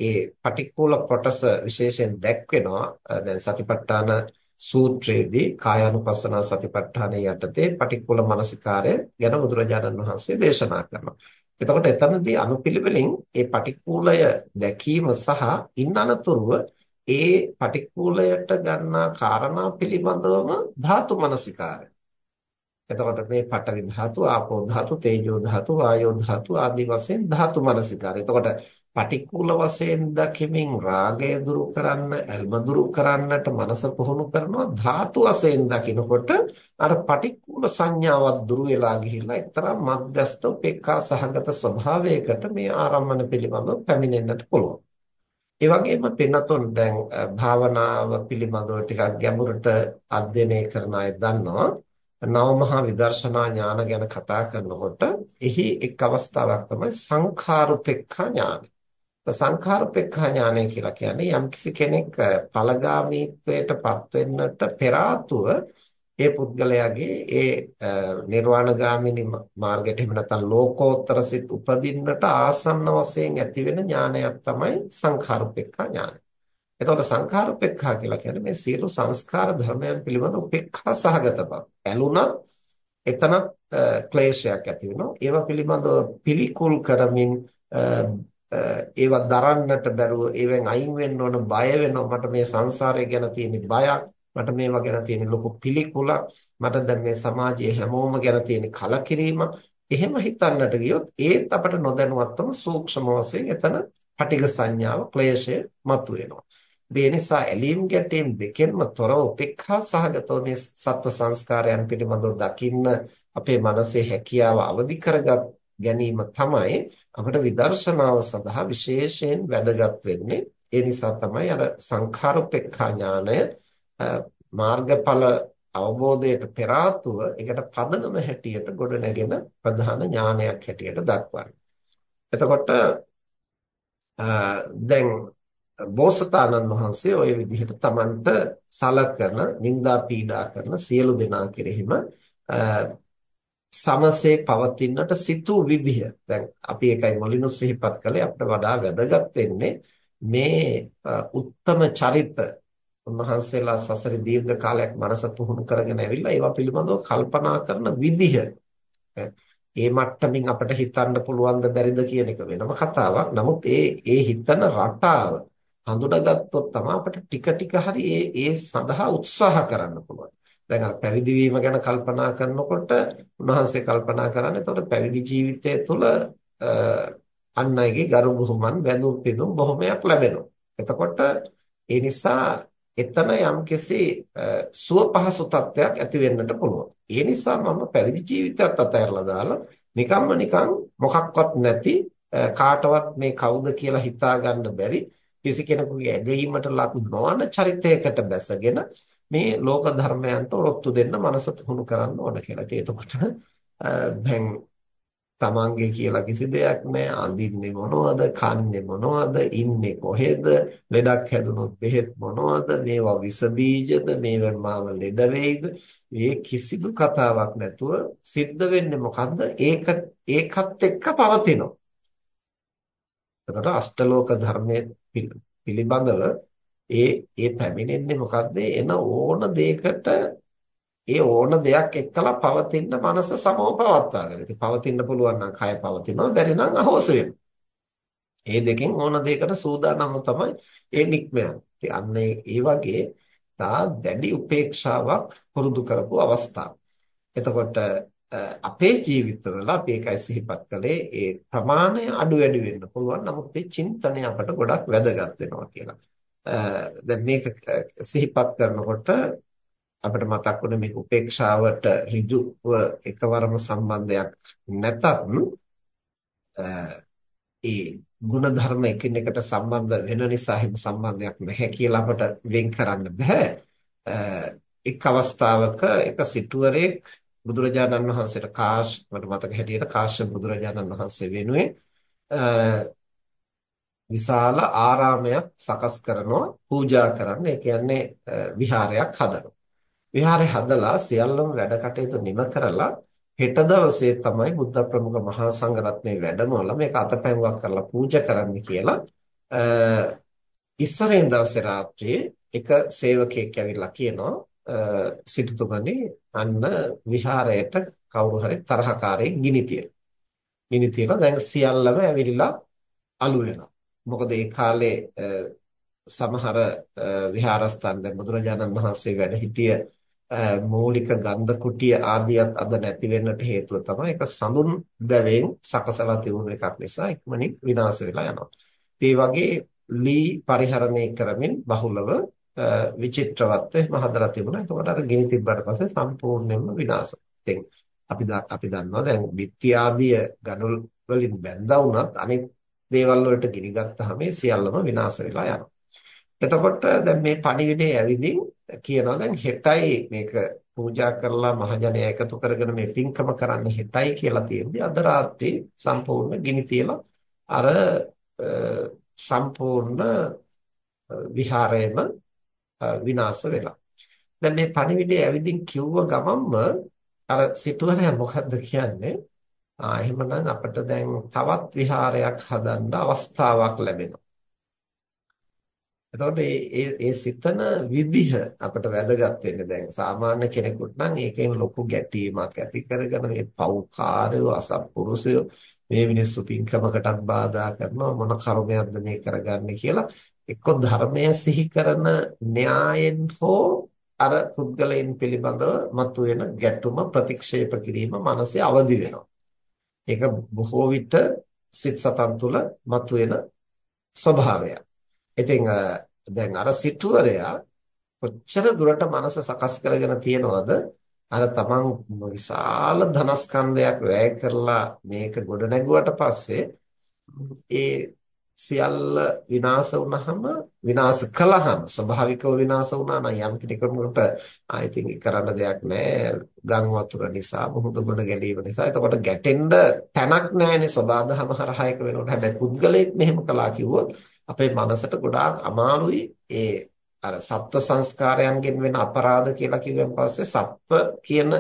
ඒ පටික්කුල කොටස විශේෂයෙන් දැක්වෙනවා දැන් සතිපට්ඨාන සූත්‍රයේදී කායානුපස්සනා සතිපට්ඨානයේ යටතේ පටික්කුල මනසිකාරය ගැන බුදුරජාණන් වහන්සේ දේශනා කරනවා. එතකොට එතනදී අනුපිළිවෙලින් ඒ පටික්කුලය දැකීම සහ ඉන් අනතුරුව ඒ පටික්කුලයට ගන්නා කාරණා පිළිබඳවම ධාතු මනසිකාරය එතකොට මේ පඨවි ධාතු, ආපෝ ධාතු, තේජෝ ධාතු, වායෝ ධාතු ආදී වශයෙන් ධාතු මනසිකාරය. එතකොට පටික්කුල වශයෙන් දකිමින් රාගය දුරු කරන්න, ඇල්ම දුරු කරන්නට මනස පුහුණු කරනවා ධාතු වශයෙන් දකිනකොට අර පටික්කුල සංඥාවක් දුරු වෙලා ගිහිල්ලා එක්තරා මධ්‍යස්ත උපේක්ඛා සහගත ස්වභාවයකට මේ ආරම්මන පිළිබඳව පැමිණෙන්නට පුළුවන්. ඒ වගේම පින්නතොන් දැන් භාවනාව පිළිබඳව ටිකක් ගැඹුරට අධ්‍යයනය කරන අය දන්නවා නවමහා විදර්ශනා ඥාන ගැන කතා කරනකොට එහි එක් අවස්ථාවක් තමයි සංඛාරුපෙක්ඛා ඥානය. සංඛාරුපෙක්ඛා ඥානය කියලා කියන්නේ යම්කිසි කෙනෙක් ඵලගාමීත්වයටපත් වෙන්නට පෙර ඒ පුද්ගලයාගේ ඒ නිර්වාණගාමිනී මාර්ගයට එහෙම නැත්නම් ලෝකෝත්තර සිත් උපදින්නට ආසන්න වශයෙන් ඇතිවෙන ඥානයක් තමයි සංඛාරුපෙක්ඛා ඥානය. එතකොට සංඛාර උපේක්ඛා කියලා කියන්නේ මේ සියලු සංස්කාර ධර්මයන් පිළිබඳ උපේක්ඛා සහගත බව. ඇලුනත් එතනත් ක්ලේශයක් ඇති වෙනවා. ඒවා පිළිබඳව පිළිකුල් කරමින් ඒවා දරන්නට බැරුව ඒවෙන් අයින් වෙන්න ඕන බය වෙනවා. මට මේ සංසාරය ගැන තියෙන බයක්, මට මේවා ගැන තියෙන ලොකු පිළිකුලක්, මට දැන් මේ සමාජයේ හැමෝම ගැන තියෙන කලකිරීමක්. එහෙම හිතන්නට ගියොත් ඒත් අපට නොදැනුවත්වම සූක්ෂම වශයෙන් එතන පටිඝ සංඥාව ක්ලේශය මතුවෙනවා. ඒ නිසා ඇලීම් ගැටීම් දෙකෙන්ම තොරව උපේක්ඛා සහගතව මේ සත්ව සංස්කාරයන් පිළිබඳව දකින්න අපේ මනසේ හැකියාව අවදි කරගත් ගැනීම තමයි අපිට විදර්ශනාව සඳහා විශේෂයෙන් වැදගත් වෙන්නේ. ඒ නිසා තමයි අර සංඛාරුපේක්ඛා ඥානය මාර්ගඵල අවබෝධයට පෙර ආතුව ඒකට පදනම හැටියට ගොඩනැගෙන ප්‍රධාන ඥානයක් හැටියට දක්වන්නේ. එතකොට දැන් බෝසතාණන් වහන්සේ ওই විදිහට Tamanට සලකන, නිඳා පීඩා කරන සියලු දෙනා කෙරෙහිම සමසේ පවතින්නට සිතූ විදිහ. දැන් අපි ඒකයි මුලිනුත් සිහිපත් කළේ අපිට වඩා වැදගත් වෙන්නේ මේ උත්තම චරිත උන්වහන්සේලා සසරේ දීර්ඝ කාලයක් මනස පුහුණු කරගෙන ඇවිල්ලා ඒවා පිළිබඳව කල්පනා කරන විදිහ ඒ මට්ටමින් අපිට හිතන්න පුළුවන්ද බැරිද කියන එක වෙනම කතාවක්. නමුත් ඒ ඒ හිතන රටාව හඳුනාගත්තොත් තමයි අපිට ටික ටික හරි ඒ ඒ සඳහා උත්සාහ කරන්න පුළුවන්. දැන් අර පැවිදි වීම ගැන කල්පනා කරනකොට උන්වහන්සේ කල්පනා කරන්නේ එතකොට පැවිදි ජීවිතය තුළ අන් අයගේ ගරු බුහුමන් වැඳුම් පිදුම් බොහොමයක් ලැබෙනවා. එතකොට ඒ නිසා එතන යම්කිසි සුව පහසු තත්වයක් ඇති වෙන්නට පුළුවන්. ඒ නිසා මම පැවිදි ජීවිතයත් අතහැරලා දාලා නිකම්ම නිකන් මොකක්වත් නැති කාටවත් මේ කවුද කියලා හිතා ගන්න බැරි කිසි කෙනෙකුගේ ඇගීමට ලක් නොවන චරිතයකට බැසගෙන මේ ලෝක ධර්මයන්ට ඔරොත්තු දෙන්න මනස පුහුණු කරන්න ඕන කියලා. ඉතින් එතකොට දැන් තමන්ගේ කියලා කිසි දෙයක් නැහැ. අඳින්නේ මොනවද? කන්නේ මොනවද? ඉන්නේ කොහෙද? ලෙඩක් හැදුනොත් බෙහෙත් මොනවද? මේවා විස බීජද? මේවෙන් මාව ලෙඩ වෙයිද? මේ කිසිදු කතාවක් නැතුව සිද්ධ වෙන්නේ මොකද්ද? ඒක ඒකත් එක්ක පවතිනවා. එතකොට අෂ්ටලෝක ධර්මයේ පිළිබඳව ඒ ඒ පැමිණෙන්නේ මොකද්ද? එන ඕන දෙයකට ඒ ඕන දෙයක් එක්කලා පවතින මනස සමව පවත්වාගෙන. ඉතින් පවතින්න පුළුවන් නම් කය පවතිනවා, බැරි නම් අහෝස වෙනවා. ඒ දෙකෙන් ඕන දෙයකට සූදානම්ම තමයි ඒ නික්ම යන්නේ. ඉතින් අන්න ඒ වගේ තා දැඩි උපේක්ෂාවක් පුරුදු කරපු අවස්ථාව. එතකොට අපේ ජීවිතවල අපි ඒකයි සිහිපත් කළේ ඒ ප්‍රමාණය අඩු වැඩි වෙන්න පුළුවන්. නමුත් මේ චින්තනය අපට ගොඩක් වැදගත් වෙනවා කියලා. දැන් මේක සිහිපත් කරනකොට අපිට මතක් වුණේ මේ උපේක්ෂාවට ඍජුව එකවරම සම්බන්ධයක් නැතත් ඒ ಗುಣධර්ම එකිනෙකට සම්බන්ධ වෙන නිසා හිම සම්බන්ධයක් නැහැ කියලා අපට වෙන් කරන්න බෑ. එක් අවස්ථාවක එක සිටුවරේ බුදුරජාණන් වහන්සේට කාශ මට මතක හැටියට කාශ්‍යප බුදුරජාණන් වහන්සේ වෙනුවෙන් විශාල ආරාමයක් සකස් කරනවා පූජා කරන්න. ඒ කියන්නේ විහාරයක් හදනවා. විහාරය හදලා සියල්ලම වැඩ කටයුතු නිම කරලා හෙට දවසේ තමයි බුද්ධ ප්‍රමුඛ මහා සංඝරත්නයේ වැඩමවලා මේක අතපැන්වක් කරලා පූජා කරන්න කියලා ඉස්සරෙන් දවසේ රාත්‍රියේ එක සේවකයෙක් ඇවිල්ලා කියනවා සිටුතුමනි අන්න විහාරයට කවුරු හරි තරහකාරයෙක් ගිනි තියලා. ගිනි තියලා දැන් සියල්ලම ඇවිල්ලා අළු වෙනවා. මොකද ඒ කාලේ සමහර විහාරස්ථාන දැන් බුදුරජාණන් වහන්සේ වැඩ සිටිය මූලික ගන්ධ කුටිය ආදියත් අද නැති වෙන්නට හේතුව තමයි ඒක සඳුන් දැවෙන් සකසලා තිබුණු එකක් නිසා ඉක්මනින් විනාශ වෙලා යනවා. ඒ වගේ ලී පරිහරණය කරමින් බහුලව විචිත්‍රවත්ව මහදලා තිබුණා. එතකොට අර ගිනි තිබ්බට පස්සේ සම්පූර්ණයෙන්ම විනාශ. ඉතින් අපි අපි දන්නවා දැන් බිත්ති ආදිය ගණුල් වලින් බැඳා වුණත් අනිත් දේවල් වලට ගිනි ගත්තාම සියල්ලම විනාශ වෙලා යනවා. එතකොට දැන් මේ පණිවිඩය ඇවිදින් කියනවා දැන් හෙටයි මේක පූජා කරලා මහජනයා එකතු කරගෙන මේ පින්කම කරන්න හෙටයි කියලා තියෙද්දි අද රාත්‍රියේ සම්පූර්ණ ගිනි තියලා අර සම්පූර්ණ විහාරයම විනාශ වෙලා. දැන් මේ පණිවිඩය ඇවිදින් කිව්ව ගමන්ම අර සිටුවරයා මොකද්ද කියන්නේ? ආ එහෙමනම් අපිට දැන් තවත් විහාරයක් හදන්න අවස්ථාවක් ලැබෙනවා. එතකොට මේ ඒ සිතන විදිහ අපිට වැදගත් වෙන්නේ දැන් සාමාන්‍ය කෙනෙකුට නම් ඒකෙන් ලොකු ගැටීමක් ඇති කරගෙන මේ පෞකාරයෝ අසත්පුරුෂයෝ මේ මිනිස්සු පින්කමකටත් බාධා කරනවා මොන කර්මයක්ද මේ කරගන්නේ කියලා එක්ක ධර්මය සිහි කරන න්‍යායෙන් හෝ අර පුද්ගලයන් පිළිබඳව මතුවෙන ගැටුම ප්‍රතික්ෂේප කිරීම මනසේ අවදි වෙනවා. ඒක බොහෝ විට සිත් සතන් තුළ මතුවෙන ස්වභාවයක්. ඉතින් දැන් අර සිටුවරයා කොච්චර දුරට මනස සකස් කරගෙන තියනවද අර තමන් විශාල ධනස්කන්ධයක් වැය කරලා මේක ගොඩ නැගුවට පස්සේ ඒ සියල්ල විනාශ වුනහම විනාශ කළාම ස්වභාවිකව විනාශ වුණා නම් යම් කෙනෙකුට ආ ඉතින් කරන්න දෙයක් නැහැ ගම් වතුර නිසා මුහුද ගොඩ ගැලීම නිසා. එතකොට ගැටෙන්න තැනක් නැහැනේ සබාධම හරහා එක වෙනකොට හැබැයි පුද්ගලයෙක් මෙහෙම කළා කිව්වොත් අපේ මනසට ගොඩාක් අමාරුයි ඒ අර සත්ව සංස්කාරයන්ගෙන් වෙන අපරාධ කියලා කිව්වන් පස්සේ සත්ව කියන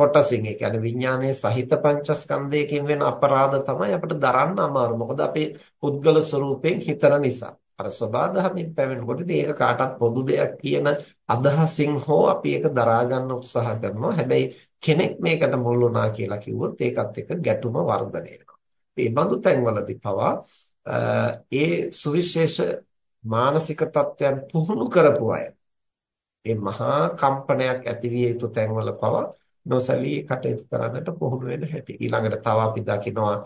කොටසින් ඒ කියන්නේ විඥානයේ සහිත පංචස්කන්ධයකින් වෙන අපරාධ තමයි අපිට දරන්න අමාරු. මොකද අපේ පුද්ගල ස්වરૂපයෙන් හිතන නිසා. අර සබාධමින් පැවෙනකොට ඉතින් ඒක කාටත් පොදු දෙයක් කියන අදහසින් හෝ අපි ඒක දරා ගන්න උත්සාහ කරනවා. හැබැයි කෙනෙක් මේකට මුල් වුණා කියලා කිව්වොත් ඒකත් එක්ක ගැටුම වර්ධනය වෙනවා. මේ බඳු තැන්වලදී පවා ඒ සුවිශේෂ මානසික තත්ත්වයන් පුහුණු කරපු අය මේ මහා කම්පනයක් ඇති විය යුතු තැන්වල පවා නොසලී කටයුතු කරන්නට පුහුණු වෙන හැටි. ඊළඟට තව අපි දකිනවා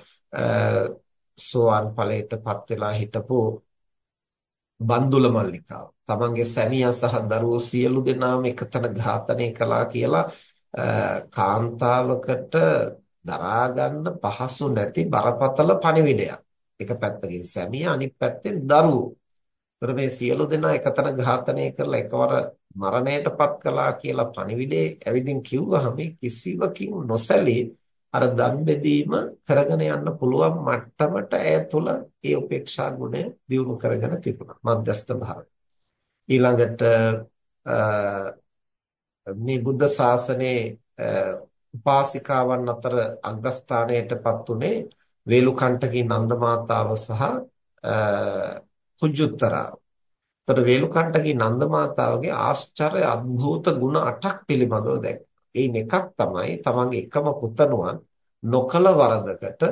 සෝවාන් ඵලයටපත් වෙලා හිටපු බන්දුල මල්ලිකාව. තමන්ගේ සැමියා සහ දරුවෝ සියලු දෙනාම එකතන ඝාතනය කළා කියලා කාන්තාවකට දරා ගන්න පහසු නැති බරපතල පණිවිඩයක්. එක පැත්තකින් සැමියා අනිත් පැත්තෙන් දරුවෝ. ඒතර මේ සියලු දෙනා එකතන ඝාතනය කරලා එකවර මරණයටපත් කළා කියලා පණිවිඩේ ඇවිදින් කිව්වහම කිසිවකින් නොසැලී අර දන් බෙදීම කරගෙන යන්න පුළුවන් මට්ටමට ඇය තුළ ඒ උපේක්ෂා ගුණය දියුණු කරගෙන තිබුණා. මධ්‍යස්ථ භාවය. ඊළඟට මේ බුද්ධ ශාසනයේ උපාසිකාවන් අතර අග්‍රස්ථානයටපත් උනේ වේලුකණ්ඨකී නන්දමාතාව සහ කුජුත්තරා. එතකොට වේලුකණ්ඨකී නන්දමාතාවගේ ආශ්චර්ය අద్භූත ගුණ 8ක් පිළිබඳව දැක්කා. ඒන් එකක් තමයි තමන්ගේ එකම පුතණුවන් නොකල වරදකට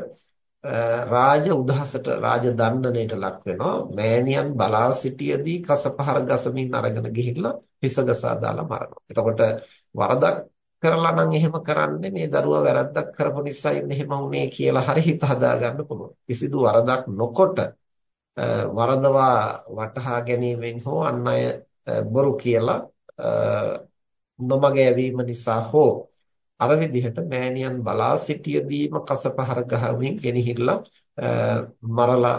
රාජ උදහසට රාජ දණ්ඩනයට ලක් වෙනවා මෑණියන් බලා සිටියේදී කසපහර ගසමින් අරගෙන ගිහිල්ලා හිසගසා දාලා මරනවා. එතකොට වරදක් කරලා නම් එහෙම කරන්නේ මේ දරුවා වැරද්දක් කරපු නිසා එහෙම වුනේ කියලා හරි හිත හදාගන්න පුළුවන්. කිසිදු වරදක් නොකොට වරදවා වටහා ගැනීමෙන් හෝ අන් අය බොරු කියලා නොමග යැවීම නිසා හෝ අර විදිහට මෑණියන් බලා සිටියදීම කසපහර ගහමින් ගෙනහිල්ලා මරලා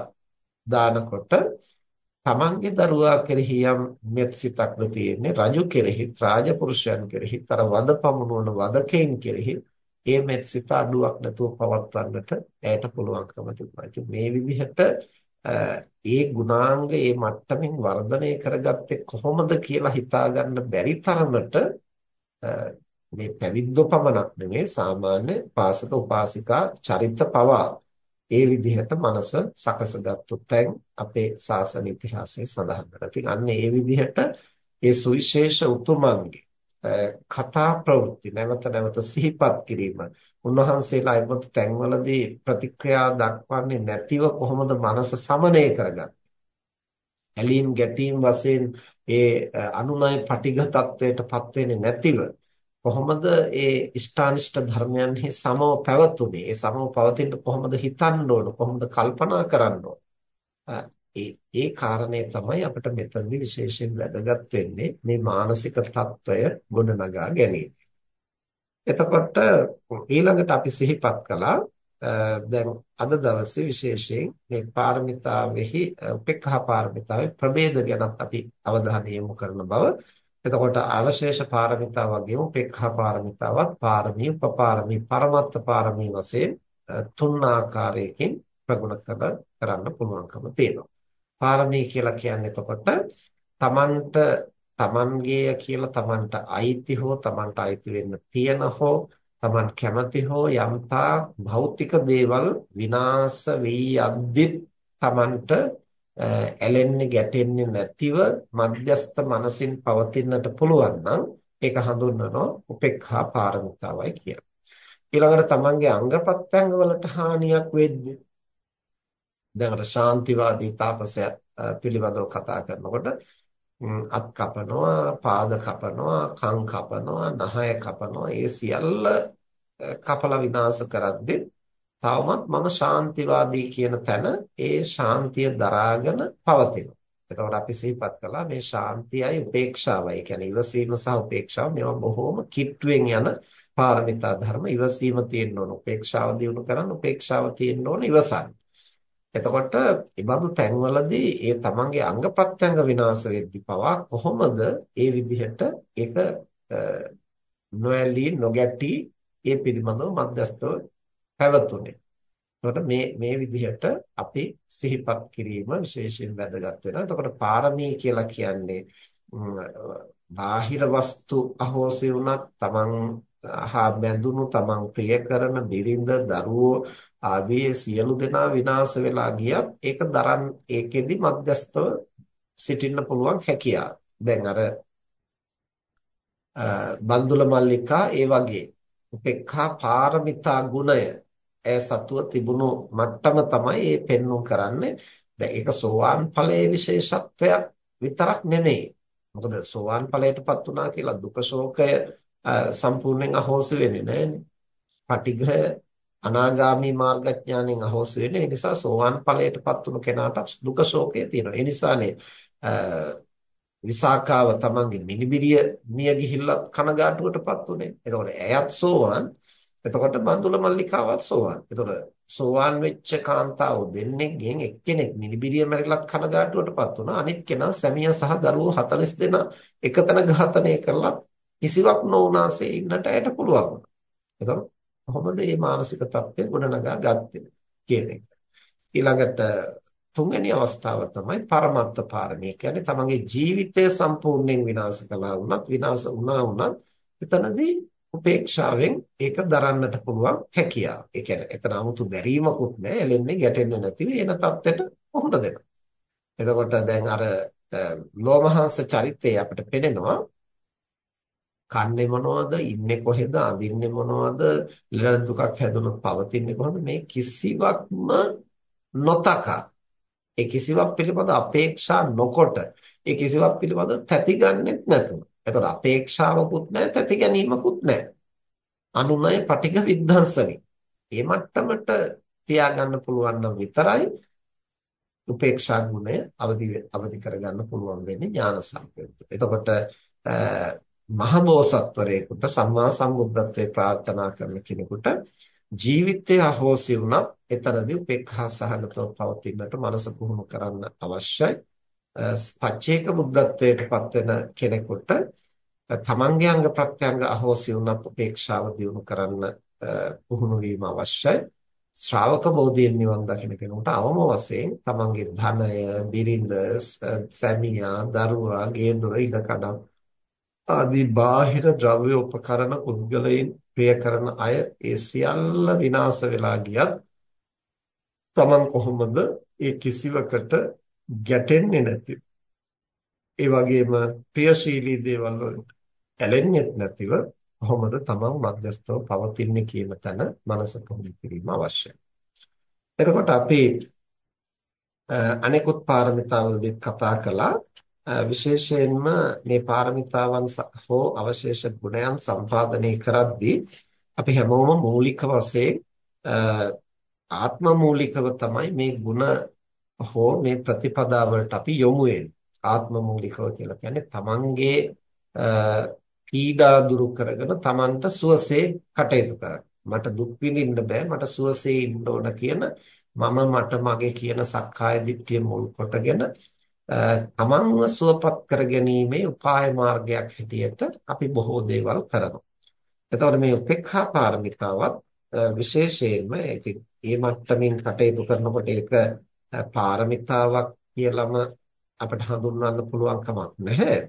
දානකොට තමන්ගේ දරුවා කෙරෙහි යම් මෙත් සිතක්ද තියෙන්නේ රජු කෙරෙහි රාජපුරුෂයන් කෙරෙහි තර වද පමුණුවන වදකෙන් කෙරෙහි ඒ මෙත් සිත අඩුවක් නැතුව පවත්වන්නට ඇයට පුළුවන්කම තිබුණා. ඉතින් මේ විදිහට ඒ ගුණාංග ඒ මට්ටමින් වර්ධනය කරගත්තේ කොහොමද කියලා හිතා ගන්න බැරි තරමට මේ පැවිද්දෝ පමණක් නෙමෙයි සාමාන්‍ය පාසක උපාසිකා චරිත පවා ඒ විදිහට මනස සකසගත්තු තැන් අපේ ශාසන ඉතිහාසයේ සඳහන් කරලා. ඉතින් අන්න ඒ විදිහට ඒ සුවිශේෂ උතුමන්ගේ කතා ප්‍රවෘත්ති නැවත නැවත සිහිපත් කිරීම. උන්වහන්සේලා අයමත් තැන්වලදී ප්‍රතික්‍රියා දක්වන්නේ නැතිව කොහොමද මනස සමනය කරගන්නේ ඇලීම් ගැටීම් වශයෙන් ඒ අනුනය පටිඝ තත්වයටපත් වෙන්නේ නැතිව කොහොමද ඒ ඉෂ්ඨානිෂ්ඨ ධර්මයන්හි සමව පැවතුනේ? ඒ සමව පවතින්න කොහොමද හිතන්න ඕන? කොහොමද කල්පනා කරන්න ඕන? ඒ ඒ කාරණය තමයි අපිට මෙතනදී විශේෂයෙන් වැදගත් වෙන්නේ මේ මානසික తত্ত্বය ගොඩනගා ගැනීම. එතකොට ඊළඟට අපි සිහිපත් කළා දැන් අද දවසේ විශේෂයෙන් මේ පාරමිතාවෙහි උපේක්ඛා පාරමිතාවේ ප්‍රභේද ගැනත් අපි අවධානය යොමු කරන බව එතකොට අවශේෂ පාරමිතා වගේම උපේක්ඛා පාරමිතාවත් පාරමී උපපාරමී පරමත්ත පාරමී වශයෙන් තුන් ආකාරයකින් ප්‍රගුණ කර කරන්න පුළුවන්කම තියෙනවා. පාරමී කියලා කියන්නේ එතකොට තමන්ට තමන්ගේය කියලා තමන්ට අයිති හෝ තමන්ට අයිති වෙන්න තියෙන හෝ තමන් කැමති හෝ යම්තා භෞතික දේවල් විනාශ වී යද්දිත් තමන්ට ඇලෙන්නේ ගැටෙන්නේ නැතිව මධ්‍යස්ත මනසින් පවතින්නට පුළුවන් නම් ඒක හඳුන්වනවා උපේක්ඛා පාරමිතාවයි කියලා. ඊළඟට තමන්ගේ අංග ප්‍රත්‍යංග වලට හානියක් වෙද්දී දැන් අර ශාන්තිවාදී තාපසය පිළිබඳව කතා කරනකොට අත් කපනවා පාද කපනවා කන් කපනවා නහය කපනවා ඒ සියල්ල කපලා විනාශ කරද්දී තවමත් මම ශාන්තිවාදී කියන තැන ඒ ශාන්තිය දරාගෙන පවතිනවා. එතකොට අපි සිහිපත් කළා මේ ශාන්තියයි උපේක්ෂාවයි. ඒ කියන්නේ ඉවසීම සහ උපේක්ෂාව මේවා බොහෝම කිට්ටුවෙන් යන පාරමිතා ධර්ම. ඉවසීම තියෙන්න ඕන. උපේක්ෂාව දිනු කරන්න උපේක්ෂාව තියෙන්න ඕන ඉවසන්න. එතකොට ඉබඳු තැන්වලදී ඒ තමන්ගේ අංග ප්‍රත්‍යංග විනාශ වෙද්දී පවා කොහොමද ඒ විදිහට ඒක නොඇලී නොගැටි ඒ පිළිබඳව මධ්‍යස්තව පැවතුනේ. එතකොට මේ මේ විදිහට අපි සිහිපත් කිරීම විශේෂයෙන් වැදගත් වෙනවා. එතකොට පාරමී කියලා කියන්නේ බාහිර වස්තු අහෝසි වුණත් තමන් හා බැඳුණු තමන් ප්‍රිය කරන බිරිඳ දරුවෝ ආදී සියලු දෙනා විනාශ වෙලා ගියත් ඒක දරන් ඒකෙදි මධ්‍යස්තව සිටින්න පුළුවන් හැකියාව. දැන් අර බන්දුල මල්ලිකා ඒ වගේ උපේක්ඛා පාරමිතා ගුණය ඇය සතුව තිබුණු මට්ටම තමයි මේ පෙන්වුම් කරන්නේ. දැන් ඒක සෝවාන් ඵලයේ විශේෂත්වයක් විතරක් නෙමෙයි. මොකද සෝවාන් ඵලයටපත් වුණා කියලා දුක ශෝකය සම්පූර්ණයෙන් අහෝසි වෙන්නේ නැහැනේ. පටිඝය අනාගාමී මාර්ගඥාණයෙන් අහෝසි වෙන්නේ. ඒ නිසා සෝවාන් ඵලයටපත් වුණු කෙනාට දුක ශෝකය තියෙනවා. ඒ නිසානේ විසාකාව තමන්ගේ මිනිබිරිය මිය ගිහිල්ලත් කනගාටුවටපත් උනේ. එතකොට ඇයත් සෝවාන් එතකොට බන්දුල මල්ලිකාවත් සෝවාන්. එතකොට සෝවාන් වෙච්ච කාන්තාව දෙන්නෙක්ගෙන් එක්කෙනෙක් මිනිබිරිය මැරිලත් කනගාටුවටපත් වුණා. අනිත් කෙනා සැමියා සහ දරුවෝ 40 දෙනා එකතන ඝාතනය කරලා කිසිවක් නොඋනාසේ ඉන්නට ඇයට පුළුවන් වුණා. එතකොට කොහොමද මේ මානසික තත්ත්වය ගොඩනගා ගත්තේ කියන එක. ඊළඟට තුන්වෙනි අවස්ථාව තමයි පරමත්ත පාරමී. කියන්නේ තමන්ගේ ජීවිතය සම්පූර්ණයෙන් විනාශ කළා වුණත් විනාශ වුණා වුණත් එතනදී උපේක්ෂාවෙන් ඒක දරන්නට පුළුවන් හැකියාව. ඒ කියන්නේ එතන 아무තු බැරිමකුත් නැහැ. එලෙන්නේ ගැටෙන්නේ නැතිව එන தත්ත්වයට පොහුර දෙනවා. එතකොට දැන් අර ලෝමහංශ චරිතයේ අපිට පෙනෙනවා කන්නේ මොනවද? ඉන්නේ කොහෙද? අඳින්නේ මොනවද? ලෙඩ දුකක් හැදුනොත් පවතින්නේ කොහොමද? මේ කිසිවක්ම නොතකා. ඒ කිසිවක් පිළිබඳ අපේක්ෂා නොකොට. ඒ කිසිවක් පිළිබඳ තැතිගන්නෙත් නැතුව. එතකොට අපේක්ෂාවකුත් නැහැ තැති ගැනීමකුත් නැහැ. අනුනය පටික විද්ධාංසනි. මේ මට්ටමට තියාගන්න පුළුවන් නම් විතරයි උපේක්ෂා ගුණය අවදි අවදි කරගන්න පුළුවන් වෙන්නේ ඥාන සම්ප්‍රයුක්ත. එතකොට මහබෝසත්වරයෙකුට සම්මා සම්බුද්ධත්වයේ ප්‍රාර්ථනා කරන කෙනෙකුට ජීවිතය අහෝසි වුණත් එතරම්දී උපේක්ඛා සහගතව පවතින්නට මනස පුහුණු කරන්න අවශ්‍යයි. පච්චේක බුද්ධත්වයට පත් වෙන කෙනෙකුට තමන්ගේ අංග ප්‍රත්‍යංග අහෝසි වුණත් උපේක්ෂාව දියුණු කරන්න පුහුණු වීම අවශ්‍යයි. ශ්‍රාවක බෝධියෙන් නිවන් දකින කෙනෙකුට අවම වශයෙන් තමන්ගේ ධනය, බිරිඳ, සැමියා, දරුවා, ගේ දොර ඉඩකඩම් ආදී බාහිර ද්‍රව්‍ය උපකරණ පුද්ගලයන් ප්‍රිය කරන අය ඒ සියල්ල විනාශ වෙලා ගියත් තමන් කොහොමද ඒ කිසිවකට ගැටෙන්නේ නැති ඒ වගේම ප්‍රියශීලී දේවල් වලට ඇලෙන්නේ නැතිව කොහොමද තමන් මධ්‍යස්තව පවතින්නේ කියන තැන මනස පුහුණු කිරීම අවශ්‍යයි. එතකොට අපි අනෙකුත් පාරමිතාවලදී කතා කළා විශේෂයෙන්ම මේ පාරමිතාවන් හෝ අවශේෂ ගුණයන් සම්පාදනය කරද්දී අපි හැමෝම මූලික වශයෙන් ආත්ම මූලිකව තමයි මේ ಗುಣ හෝ මේ ප්‍රතිපදාවලට අපි යොමු ආත්ම මූලිකව කියලා කියන්නේ තමන්ගේ පීඩා දුරු කරගෙන තමන්ට සුවසේ කටයුතු කරන්න. මට දුක් විඳින්න බෑ මට සුවසේ ඉන්න ඕන කියන මම මට මගේ කියන සක්කාය දිට්ඨිය මුල් කොටගෙන තමන්ව සුවපත් කර ගැනීමේ උපාය මාර්ගයක් හැටියට අපි බොහෝ දේවල් කරනවා. එතකොට මේ උපේක්ඛා පාරමිතාවත් විශේෂයෙන්ම ඉතින් මේ මට්ටමින් කටයුතු කරනකොට ඒක පාරමිතාවක් කියලාම අපිට හඳුන්වන්න පුළුවන් කමක් නැහැ.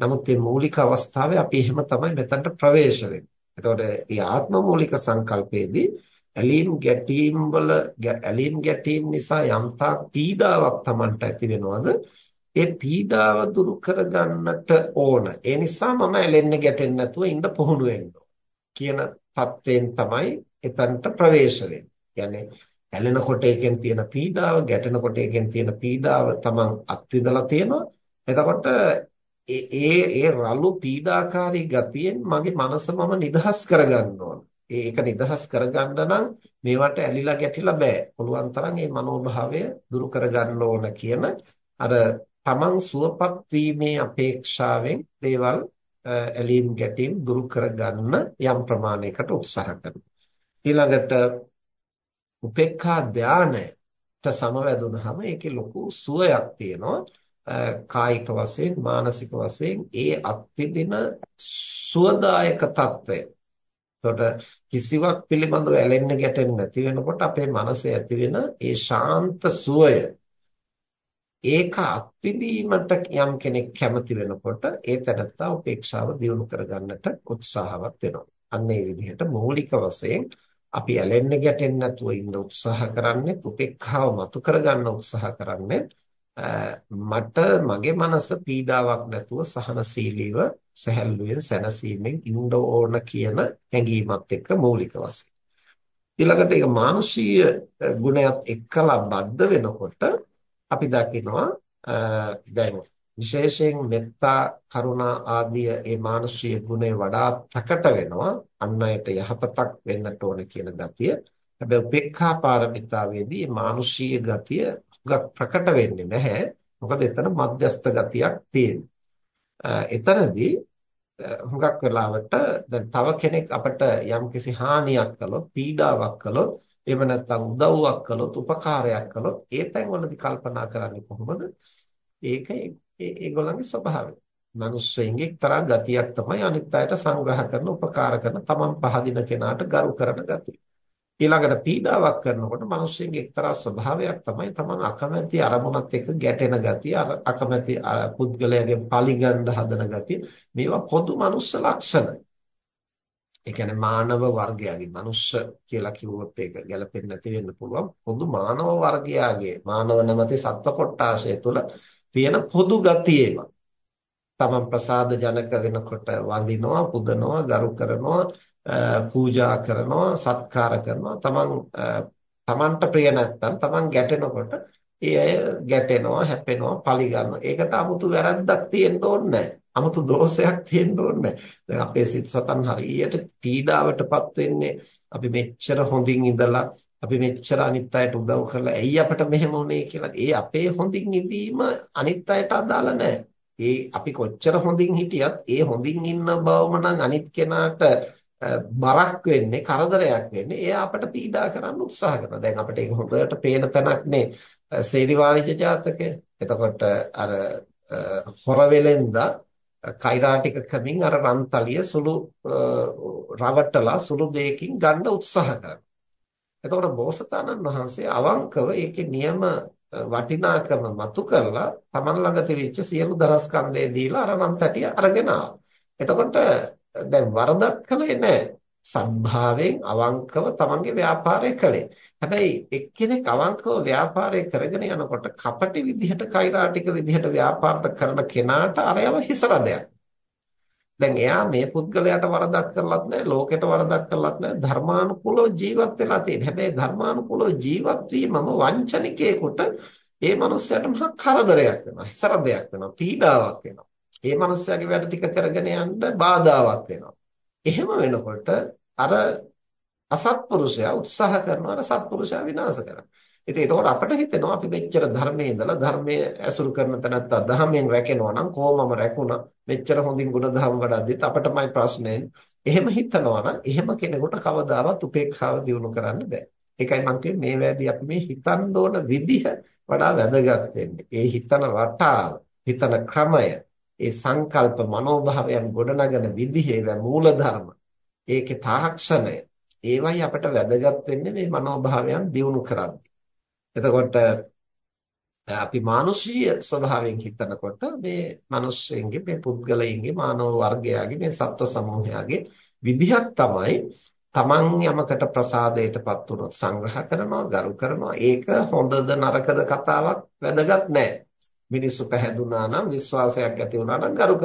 නමුත් මේ මූලික අවස්ථාවේ අපි එහෙම තමයි මෙතනට ප්‍රවේශ වෙන්නේ. එතකොට මේ ආත්ම මූලික සංකල්පයේදී ඇලීම් ගැටීම් වල ඇලීම් ගැටීම් නිසා යම්තා පීඩාවක් Tamanට ඇති වෙනවද ඒ පීඩාව දුරු කරගන්නට ඕන ඒ නිසා මම ඇලෙන්න ගැටෙන්න නැතුව ඉන්න පුහුණු වෙන්න කියන தත්වයෙන් තමයි එතනට ප්‍රවේශ වෙන්නේ. ඇලෙනකොට එකෙන් තියෙන පීඩාව ගැටෙනකොට එකෙන් තියෙන පීඩාව Taman අත්විඳලා තියෙනවා. එතකොට ඒ ඒ රළු පීඩාකාරී ගතියෙන් මගේ මනස මම නිදහස් කරගන්න ඕන. ඒක නිදහස් කරගන්න නම් මේවට ඇලිලා ගැටිලා බෑ. පුළුවන් තරම් මේ මනෝභාවය දුරු කරගන්න ඕන කියන අර තමන් සුවපත් වීමේ අපේක්ෂාවෙන් දේවල් ඇලීම් ගැටීම් දුරු කරගන්න යම් ප්‍රමාණයකට උත්සාහ කරනවා. ඊළඟට උපේක්ඛා ධානයට සමවැදුනහම ඒකේ ලොකු සුවයක් තියෙනවා. කායික වශයෙන් මානසික වශයෙන් ඒ අත්විඳින සුවදායක తত্ত্বය එතකොට කිසිවක් පිළිබඳව ඇලෙන්න ගැටෙන්න නැති වෙනකොට අපේ මනසේ ඇති වෙන ඒ ශාන්ත සුවය ඒක අත්විඳීමට යම් කෙනෙක් කැමති වෙනකොට ඒ තැනත්තා උපේක්ෂාව දියුණු කරගන්නට උත්සාහවත් වෙනවා. අන්න ඒ විදිහට මූලික වශයෙන් අපි ඇලෙන්න ගැටෙන්න නැතුව ඉන්න උත්සාහ කරන්නේ උපේක්ෂාව මතු කරගන්න උත්සාහ කරන්නේ මට මගේ මනස පීඩාවක් නැතුව සහනශීලීව සැහැල්ලුවෙන් සැනසීමෙන් ඉන්න ඕන කියන හැඟීමත් එක්ක මූලික වශයෙන්. ඊළඟට ඒක මානුෂීය ගුණයත් එක්කලා බද්ධ වෙනකොට අපි දකිනවා දැන් විශේෂයෙන් මෙත්තා කරුණා ආදී මේ මානුෂීය ගුණය වඩා ප්‍රකට වෙනවා. අන් අයට යහපතක් වෙන්නට ඕන කියන ගතිය. හැබැයි උපේක්ඛා පාරමිතාවේදී මේ මානුෂීය ගතිය ප්‍රකට වෙන්නේ නැහැ. මොකද එතන මධ්‍යස්ත ගතියක් තියෙනවා. එතනදී හුඟක් වෙලාවට දැන් තව කෙනෙක් අපට යම්කිසි හානියක් කළොත් පීඩාවක් කළොත් එහෙම නැත්නම් උදව්වක් කළොත් උපකාරයක් කළොත් ඒ තැන්වලදී කල්පනා කරන්නේ කොහොමද? ඒක ඒගොල්ලන්ගේ ස්වභාවය. මිනිස්සෙන්ගේ එක්තරා ගතියක් තමයි අනිත් අයට සංග්‍රහ කරන උපකාර කරන තමන් පහදින කෙනාට ගරු කරන ගතිය. ඊළඟට පීඩාවක් කරනකොට මිනිස්සුන්ගේ එක්තරා ස්වභාවයක් තමයි තමන් අකමැති අරමුණත් එක්ක ගැටෙන ගතිය අකමැති පුද්ගලයාගෙන් පරිගන්න හදන ගතිය මේවා පොදු මනුස්ස ලක්ෂණ. ඒ කියන්නේ මානව වර්ගයාගේ මනුස්ස කියලා කිව්වොත් ඒක ගැලපෙන්නේ නැති වෙන්න පුළුවන් පොදු මානව වර්ගයාගේ මානව නැමැති සත්ව කොටාශය තුළ තියෙන පොදු ගතිය ඒවා. තමන් ප්‍රසාද ජනක වෙනකොට වඳිනවා පුදනවා ගරු කරනවා පූජා කරනවා සත්කාර කරනවා. තමන් තමන්ට ප්‍රිය නැත්තම් තමන් ගැටෙනකොට ඒ අය ගැටෙනවා හැපෙනවා පලි ගන්නවා. ඒකට 아무තු වැරද්දක් තියෙන්න ඕනේ 아무තු දෝෂයක් තියෙන්න ඕනේ දැන් අපේ සිත සතන් හරියට පීඩාවටපත් වෙන්නේ අපි මෙච්චර හොඳින් ඉඳලා අපි මෙච්චර අනිත් අයට උදව් කරලා ඇයි අපට මෙහෙම වුනේ කියලා. ඒ අපේ හොඳින් ඉඳීම අනිත් අයට අදාළ නැහැ. ඒ අපි කොච්චර හොඳින් හිටියත් ඒ හොඳින් ඉන්න බවම නම් අනිත් කෙනාට බරක් වෙන්නේ කරදරයක් වෙන්නේ එයා අපට පීඩා කරන්න උත්සාහ කරනවා. දැන් අපිට ඒක හොඳට පේන තැනක්නේ සේරි වාණිජ්‍ය ජාතකය. එතකොට අර හොරවෙලෙන්දා කෛරාටික කමින් අර රන්තලිය සුළු රවට්ටලා සුළු දෙයකින් ගන්න උත්සාහ කරනවා. එතකොට බෝසතාණන් වහන්සේ අවංකව ඒකේ නියම වටිනාකම මතු කරලා තමන් ළඟ තිබිච්ච සියලු දරස්කන්ධය දීලා අර රන්තටිය අරගෙන ආවා. එතකොට දැන් වරදක් කළේ නැහැ. සම්භාවයෙන් අවංකව තමන්ගේ ව්‍යාපාරය කළේ. හැබැයි එක්කෙනෙක් අවංකව ව්‍යාපාරය කරගෙන යනකොට කපටි විදිහට කෛරාටික විදිහට ව්‍යාපාර කරන කෙනාට අරයව හිසරදයක්. දැන් එයා මේ පුද්ගලයාට වරදක් කරලත් නැහැ, ලෝකෙට වරදක් කරලත් නැහැ, ධර්මානුකූලව ජීවත් වෙලා තියෙන. හැබැයි ධර්මානුකූලව ජීවත් වීමම වංචනිකයෙකුට ඒ මනුස්සයාට මහා කරදරයක් වෙනවා, හිසරදයක් වෙනවා, පීඩාවක් වෙනවා. ඒ මනුස්සයාගේ වැඩ ටික කරගෙන යන්න බාධාවක් වෙනවා. එහෙම වෙනකොට අර අසත්පුරුෂයා උත්සාහ කරනවා අර සත්පුරුෂයා විනාශ කරන්න. ඉතින් ඒකෝට අපිට හිතෙනවා අපි මෙච්චර ධර්මයේ ඉඳලා ධර්මයේ ඇසුරු කරන තැනත්තා ධර්මයෙන් රැකෙනවා නම් කොහොමම රැකුණා මෙච්චර හොඳින් ගුණධර්ම වඩද්දිත් අපටමයි ප්‍රශ්නේ. එහෙම හිතනවා නම් එහෙම කෙනෙකුට කවදාවත් උපේක්ෂාව දියුණු කරන්න බෑ. ඒකයි මම කියන්නේ මේ වේදී අපි මේ හිතන්න ඕන විදිහ වඩා වැදගත් වෙන්නේ. ඒ හිතන රටාව, හිතන ක්‍රමය ඒ සංකල්ප මනෝභාවයන් ගොඩනගන විදිහේ මූලධර්ම. ඒකේ තාක්ෂණය. ඒවයි අපිට වැදගත් වෙන්නේ මේ මනෝභාවයන් දියුණු කරද්දී. එතකොට අපි මානුෂීය ස්වභාවයෙන් හිතනකොට මේ මිනිස්සුන්ගේ මේ පුද්ගලයින්ගේ මානව වර්ගයාගේ මේ සත්ව සමූහයාගේ විදිහක් තමයි තමන් යමකට ප්‍රසාදයටපත් වුණොත් සංග්‍රහ කරනවා ගරු කරනවා. ඒක හොඳද නරකද කතාවක් වැදගත් නැහැ මිනිස්සු පැහැදුනා නම් විශ්වාසයක් ඇති වුණා නම් කරු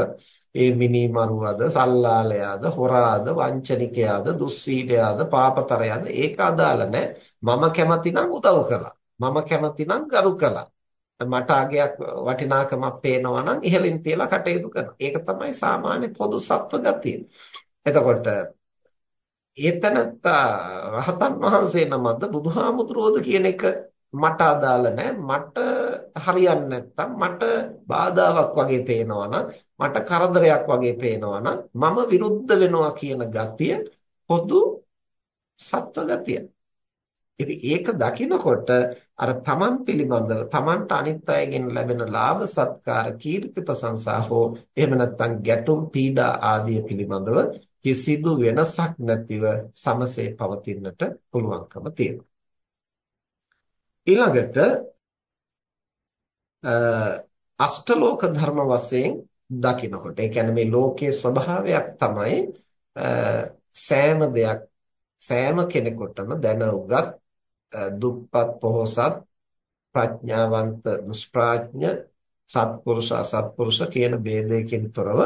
ඒ මිනි මරුවද, සල්ලාලයාද, හොරාද, වංචනිකයාද, දුස්සීලයාද, පාපතරයාද ඒක අදාළ මම කැමති නම් උදව් කළා. මම කැමති නම් කරු කළා. මට අගයක් වටිනාකමක් පේනවා නම් ඉහලින් තියලා කටයුතු කරනවා. ඒක තමයි සාමාන්‍ය පොදු සත්ව ගතිය. එතකොට ඒතනත්ත රහතන් වහන්සේ නමද බුදුහාමුදුරුවෝද කියන එක මට අදාළ නැහැ මට හරියන්නේ නැත්තම් මට බාධාවක් වගේ පේනවා මට කරදරයක් වගේ පේනවා මම විරුද්ධ වෙනවා කියන ගතිය පොදු සත්ව ගතිය. ඉතින් ඒක දකිනකොට අර තමන් පිළිබඳව තමන්ට අනිත් අයගෙන් ලැබෙන ලාභ සත්කාර කීර්ති ප්‍රශංසා හෝ එහෙම නැත්නම් ගැටුම් පීඩා ආදී පිළිබඳව කිසිදු වෙනසක් නැතිව සමසේ පවතින්නට පුළුවන්කම තියෙනවා. ඊළඟට අෂ්ටලෝක ධර්ම වශයෙන් දකිනකොට ඒ කියන්නේ මේ ලෝකයේ ස්වභාවයක් තමයි සෑම දෙයක් සෑම කෙනෙකුටම දැන උගත් දුප්පත් පොහොසත් ප්‍රඥාවන්ත දුෂ්ප්‍රඥ සත්පුරුෂ අසත්පුරුෂ කියන ભેදයකින් තොරව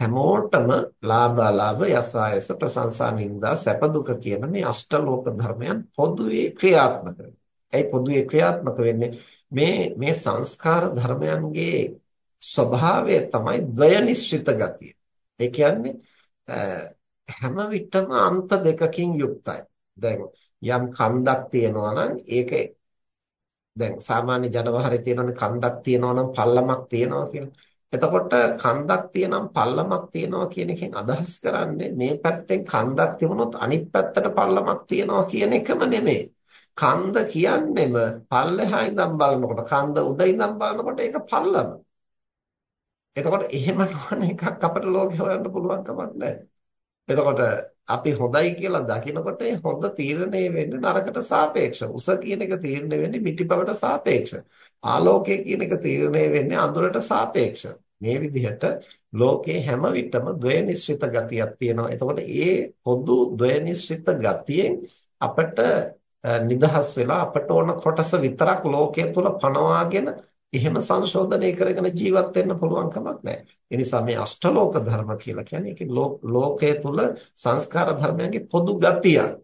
හැමෝටම ලාභ ලාභ යසායස ප්‍රශංසා නින්දා සැප දුක කියන මේ අෂ්ටලෝක ධර්මයන් පොදුවේ ක්‍රියාත්මක වෙනවා. ඒ පොදුවේ ක්‍රියාත්මක වෙන්නේ මේ මේ සංස්කාර ධර්මයන්ගේ ස්වභාවය තමයි ද්වය නිශ්චිත ගතිය. ඒ කියන්නේ හැම විටම අන්ත දෙකකින් යුක්තයි. දැන් යම් කන්දක් තියෙනවා නම් ඒක දැන් සාමාන්‍ය ජනවහරේ තියෙනවනේ කන්දක් තියෙනවා නම් පල්ලමක් තියෙනවා කියලා. එතකොට කන්දක් තියෙනම් පල්ලමක් තියෙනවා කියන එකෙන් අදහස් කරන්නේ මේ පැත්තෙන් කන්දක් තිබුණොත් අනිත් පැත්තට පල්ලමක් තියෙනවා කියන එකම නෙමෙයි. කන්ද කියන්නෙම පල්ලෙහා ඉඳන් බලනකොට කන්ද උඩ ඉඳන් බලනකොට ඒක පල්ලම. එතකොට එහෙම නොවන එකක් අපිට ලෝකේ හොයන්න පුළුවන් කමක් නැහැ. එතකොට අපි හොඳයි කියලා දකිනකොට ඒ හොඳ තීරණය වෙන්නේ නරකට සාපේක්ෂව. උස කියන එක තීරණය වෙන්නේ මිටිබවට සාපේක්ෂව. ආලෝකය කියන එක තීරණය වෙන්නේ අඳුරට සාපේක්ෂව. මේ විදිහට ලෝකේ හැම විටම ද්වයනිශ්චිත ගතියක් තියෙනවා. එතකොට ඒ පොදු ද්වයනිශ්චිත ගතියෙන් අපිට නිදහස් වෙලා අපට ඕන කොටස විතරක් ලෝකයේ තුල පනවාගෙන එහෙම සංශෝධනය කරගෙන ජීවත් වෙන්න පුළුවන් කමක් නැහැ. ඒ නිසා මේ අෂ්ටලෝක ධර්ම කියලා කියන්නේ ඒකේ ලෝකයේ තුල සංස්කාර ධර්මයන්ගේ පොදු ගතියක්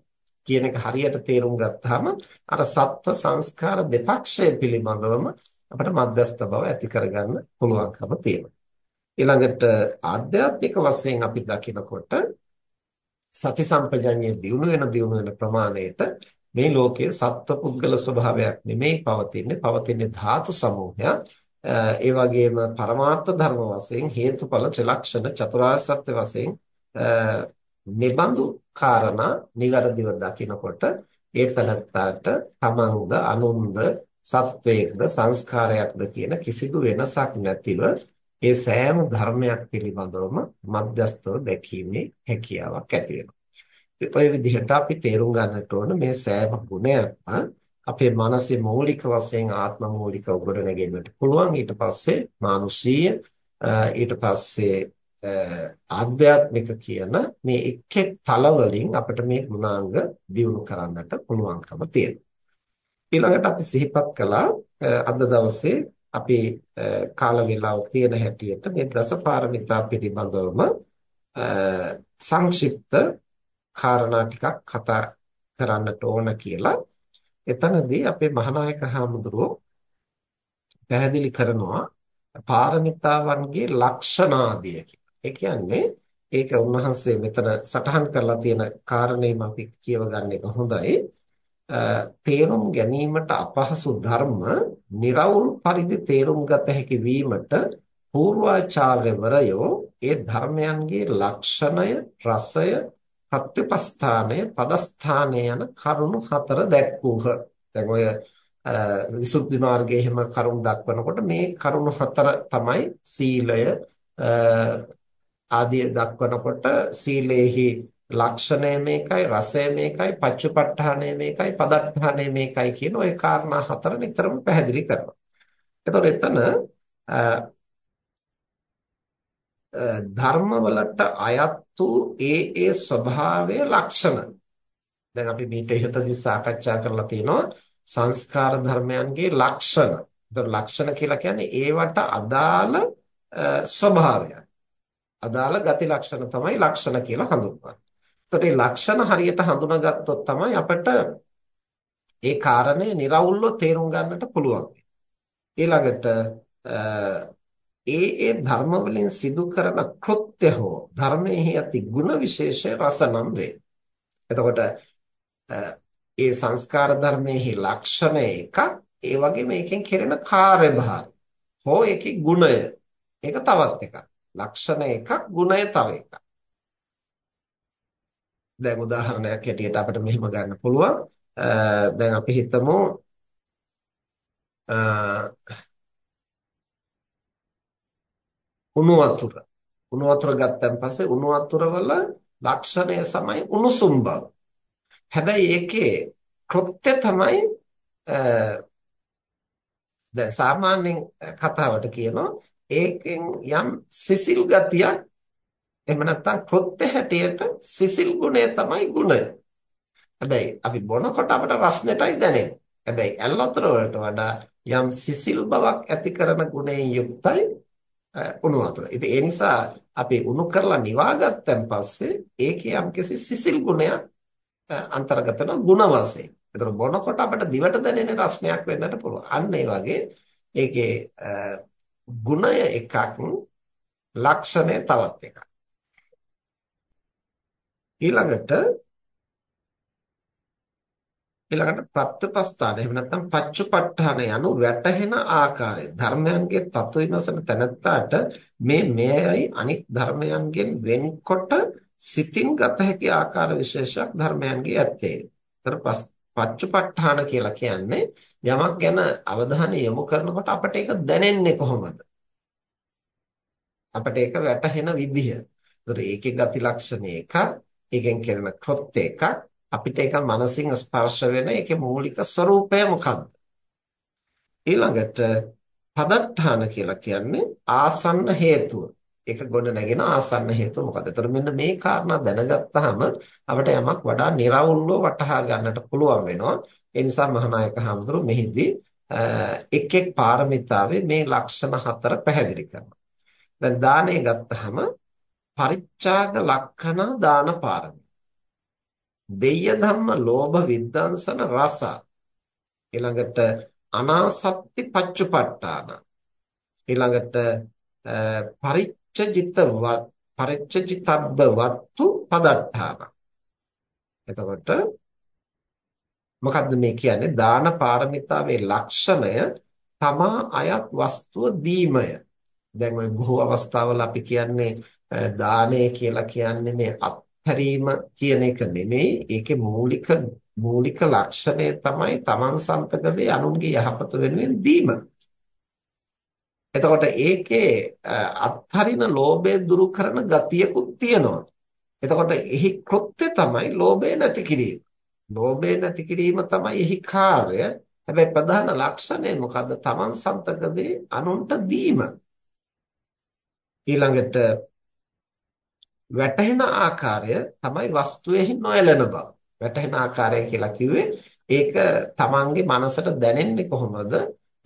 කියන එක හරියට තේරුම් ගත්තාම අර සත්ත්ව සංස්කාර දෙපක්ෂය පිළිබඳවම අපිට මධ්‍යස්ථ බව ඇති කරගන්න පුළුවන්කම තියෙනවා. ඊළඟට ආධ්‍යාත්මික වශයෙන් අපි දකිනකොට සති සම්පජඤ්ඤය දියුණු වෙන දියුණු වෙන ප්‍රමාණයට මේ ලෝකයේ සත්ව පුද්ගල ස්වභාවයක් නෙමෙයි පවතින්නේ. පවතින්නේ ධාතු සමූහයක්. ඒ වගේම පරමාර්ථ ධර්ම වශයෙන් හේතුඵල ත්‍රිලක්ෂණ චතුරාර්ය සත්‍ය වශයෙන් නිබඳු කාරණා નિවරදිව දකිනකොට ඒ තනත්තාට තමන්ද අනුන්ද සත්වයක්ද සංස්කාරයක්ද කියන කිසිදු වෙනසක් නැතිව ඒ සෑම ධර්මයක් පිළිබඳවම මධ්‍යස්තව දැකීමේ හැකියාවක් ඇති ওই විදිහට අපි තේරුම් ගන්නට ඕන මේ සෑම ගුණයක්ම අපේ මානසික මූලික වශයෙන් ආත්ම මූලික උගඩ නැගෙන්නට පුළුවන් ඊට පස්සේ මානුෂීය ඊට පස්සේ ආධ්‍යාත්මික කියන මේ එක් එක් තලවලින් අපිට මේ ගුණාංග දියුණු කරන්නට පුළුවන්කම තියෙනවා. ඊළඟට අපි සිහිපත් කළා අද දවසේ අපි කාල වේලාව තියෙන හැටියට මේ දසපාරමිතා පිළිබඳවම සංක්ෂිප්ත කාරණා ටිකක් කතා කරන්නට ඕන කියලා එතනදී අපේ මහානායක හාමුදුරුවෝ පැහැදිලි කරනවා පාරමිතාවන්ගේ ලක්ෂණාදිය කියලා. ඒ කියන්නේ ඒක උන්වහන්සේ මෙතන සටහන් කරලා තියෙන කාරණේම අපි කියව ගන්න එක හොඳයි. තේරුම් ගැනීමට අපහසු ධර්ම निराවුල් පරිදි තේරුම් ගත හැකි වීමට පූර්වාචාර්යවරයෝ ඒ ධර්මයන්ගේ ලක්ෂණය රසය ප්‍රත්‍යපස්ථානය පදස්ථානය යන කරුණු හතර දැක්වූහ. දැන් ඔය විසුද්ධි මාර්ගයේ එහෙම කරුණු දක්වනකොට මේ කරුණු හතර තමයි සීලය ආදී දක්වනකොට සීලේහි ලක්ෂණය මේකයි රසය මේකයි පච්චුපට්ඨානය මේකයි පදට්ඨානය මේකයි කියන ওই කාරණා හතර නිතරම පැහැදිලි කරනවා. එතකොට එතන ධර්මවලට අයත් වූ ඒ ඒ ස්වභාවය ලක්ෂණ දැන් අපි මීට ඉහතදී සාකච්ඡා කරලා තියෙනවා සංස්කාර ධර්මයන්ගේ ලක්ෂණ. ඒතර ලක්ෂණ කියලා කියන්නේ ඒවට අදාළ ස්වභාවයන්. අදාළ ගති ලක්ෂණ තමයි ලක්ෂණ කියලා හඳුන්වන්නේ. එතකොට මේ ලක්ෂණ හරියට හඳුනාගත්තොත් තමයි අපිට ඒ කාරණේ निराවුල්ව තේරුම් ගන්නට පුළුවන්. ඊළඟට ඒ ඒ ධර්ම වලින් සිදු කරන කෘත්‍ය හෝ ධර්මයේ ඇති ಗುಣ විශේෂ රසනම් වේ. එතකොට ඒ සංස්කාර ධර්මයේ ලක්ෂණ එකක් ඒ වගේම ඒකෙන් කෙරෙන කාර්යභාරය හෝ ඒකේ ගුණය ඒක තවත් එකක්. ලක්ෂණ එකක් ගුණය තව එකක්. දැන් උදාහරණයක් හැටියට අපිට මෙහෙම ගන්න පුළුවන්. දැන් අපි හිතමු උණු වතුර. උණු වතුර ගත්තන් පස්සේ උණු වතුර වල ලක්ෂණය තමයි උණුසුම් බව. හැබැයි ඒකේ කෘත්‍ය තමයි දැන් සාමාන්‍යයෙන් කතාවට කියනවා ඒකෙන් යම් සිසිල් ගතියක් එහෙම නැත්නම් කෘත්‍ය හැටියට සිසිල් ගුණය තමයි ගුණය. හැබැයි අපි බොනකොට අපට රසණටයි දැනෙන්නේ. හැබැයි ඇල් වතුර වලට වඩා යම් සිසිල් බවක් ඇති කරන ගුණයෙන් යුක්තයි උණු වතුර. ඉතින් ඒ නිසා අපි උණු කරලා නිවාගත්තන් පස්සේ ඒකේ යම්කිසි සිසිල් ගුණයක් අන්තර්ගත වෙන ಗುಣ වශයෙන්. ඒතර බොනකොට අපිට දිවට දැනෙන රසණයක් වෙන්නට පුළුවන්. අන්න ඒ වගේ ඒකේ ගුණය එකක් ලක්ෂණය තවත් එකක්. ඊළඟට ඊළඟට ප්‍රත්‍යපස්ථාන එහෙම නැත්නම් පච්චුපට්ඨාන යනු වැටහෙන ආකාරය ධර්මයන්ගේ තත්ත්ව විමසන තැනත්තාට මේ මෙයයි අනිත් ධර්මයන්ගෙන් වෙන්කොට සිතින් ගත හැකි ආකාර විශේෂයක් ධර්මයන්ගේ ඇත්තේ. ඒතර පච්චුපට්ඨාන කියලා කියන්නේ යමක් ගැන අවධානය යොමු කරනකොට අපට ඒක දැනෙන්නේ කොහොමද? අපිට ඒක වැටහෙන විදිහ. ඒතර ඒකේ ගති ලක්ෂණ එකක්, ඒකෙන් කරන කෘත්‍ය එකක්, අපිට ඒක මනසින් ස්පර්ශ වෙන ඒකේ මූලික ස්වરૂපය මොකක්ද? ඊළඟට පදට්ඨාන කියලා කියන්නේ ආසන්න හේතුව. ඒක ගොඩ නැගෙන ආසන්න හේතුව මොකද? ඒතර මෙන්න මේ කාරණා දැනගත්තාම අපිට යමක් වඩා निराවුල්ව වටහා ගන්නට පුළුවන් වෙනවා. ඒ නිසා මහානායක හඳුරු මෙහිදී එක් එක් පාරමිතාවේ මේ ලක්ෂණ හතර පැහැදිලි කරනවා. දැන් දානේ ගත්තාම පරිත්‍යාග ලක්ෂණ දාන පාරමිතා දෙය්‍ය ධම්ම ලෝභ විද්වංසන රස. ඊළඟට අනාසත්ති පච්චුපට්ඨාන. ඊළඟට පරිච්ඡජිත පරිච්ඡජිතබ්බ වත්තු පදට්ඨාන. එතකොට මොකද්ද මේ කියන්නේ? දාන පාරමිතාවේ ලක්ෂණය තමා අයත් වස්තුව දීමය. දැන් ওই බොහෝ අවස්ථාවල අපි කියන්නේ දානය කියලා කියන්නේ මේ අත්හැරීම කියන එක නෙමෙයි ඒකේ මූලික මූලික ලක්ෂණය තමයි තමන් සන්තකදී අනුන්ගේ යහපත වෙනුවෙන් දීම. එතකොට ඒකේ අත්හරින ලෝභය දුරු කරන ගතියකුත් තියෙනවා. එතකොට එහි කෘත්‍ය තමයි ලෝභය නැති කිරීම. ලෝභය නැති කිරීම තමයි එහි කාර්ය. හැබැයි ප්‍රධාන ලක්ෂණය මොකද්ද? තමන් සන්තකදී අනුන්ට දීම. ඊළඟට වැටහෙන ආකාරය තමයි වස්තුවේහි නොයැලෙන බව. වැටහෙන ආකාරය කියලා කිව්වේ ඒක තමන්ගේ මනසට දැනෙන්නේ කොහොමද?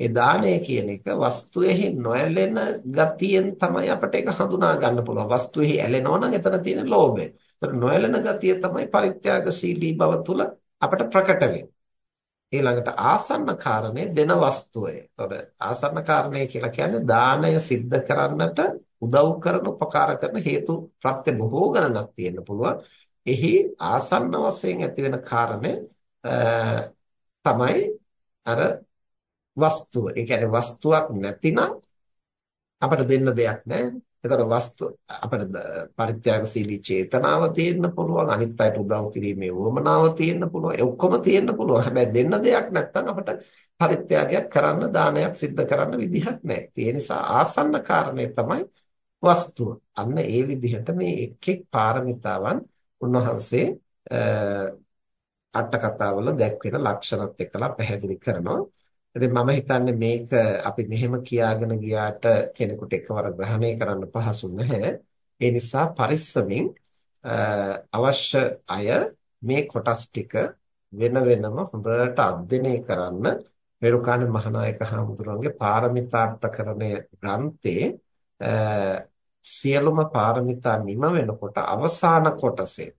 ඒ දාණය කියන එක වස්තුවේහි නොයැලෙන ගතියෙන් තමයි අපිට ඒක හඳුනා ගන්න පුළුවන්. වස්තුවේහි ඇලෙනවා නම් එතන තියෙන ලෝභය. ඒතර නොයැලෙන ගතිය තමයි පරිත්‍යාගශීලී බව තුල අපිට ප්‍රකට වෙන්නේ. ඊළඟට ආසන්න කාරණේ දෙන වස්තුවය. ඒතකොට ආසන්න කාරණේ කියලා කියන්නේ දාණය සිද්ධ කරන්නට උදව් කරන උපකාර කරන හේතු ප්‍රත්‍ය බොහෝ ගණනක් තියෙන්න පුළුවන්. එහි ආසන්න වශයෙන් ඇති වෙන කාරණය තමයි අර වස්තුව. ඒ කියන්නේ වස්තුවක් නැතිනම් අපිට දෙන්න දෙයක් නැහැ. එතකොට වස්තු අපිට පරිත්‍යාගශීලී චේතනාව තියෙන්න පුළුවන් අනිත් අයට උදව් කිරීමේ උවමනාව තියෙන්න පුළුවන් ඒ ඔක්කොම තියෙන්න පුළුවන් හැබැයි දෙන්න දෙයක් නැත්නම් අපිට පරිත්‍යාගයක් කරන්න දානයක් සිද්ධ කරන්න විදිහක් නැහැ ඒ නිසා ආසන්න කාරණේ තමයි වස්තුව අන්න ඒ විදිහට මේ එක් එක් පාරමිතාවන් උන්වහන්සේ අට කතාවල දැක්වෙන ලක්ෂණත් එක්කලා පැහැදිලි කරනවා. ඉතින් මම හිතන්නේ මේක අපි මෙහෙම කියාගෙන ගියාට කෙනෙකුට එකවර ග්‍රහණය කරන්න පහසු නැහැ. ඒ නිසා පරිස්සමින් අවශ්‍ය අය මේ කොටස් ටික වෙන වෙනම හොඳට අධ්‍යයනය කරන්න. රේරුකාණ මහානායක හාමුදුරුවන්ගේ පාරමිතා ප්‍රකරණය ග්‍රන්ථයේ සියලුම පාරමිතා නිම වෙනකොට අවසාන කොටසේ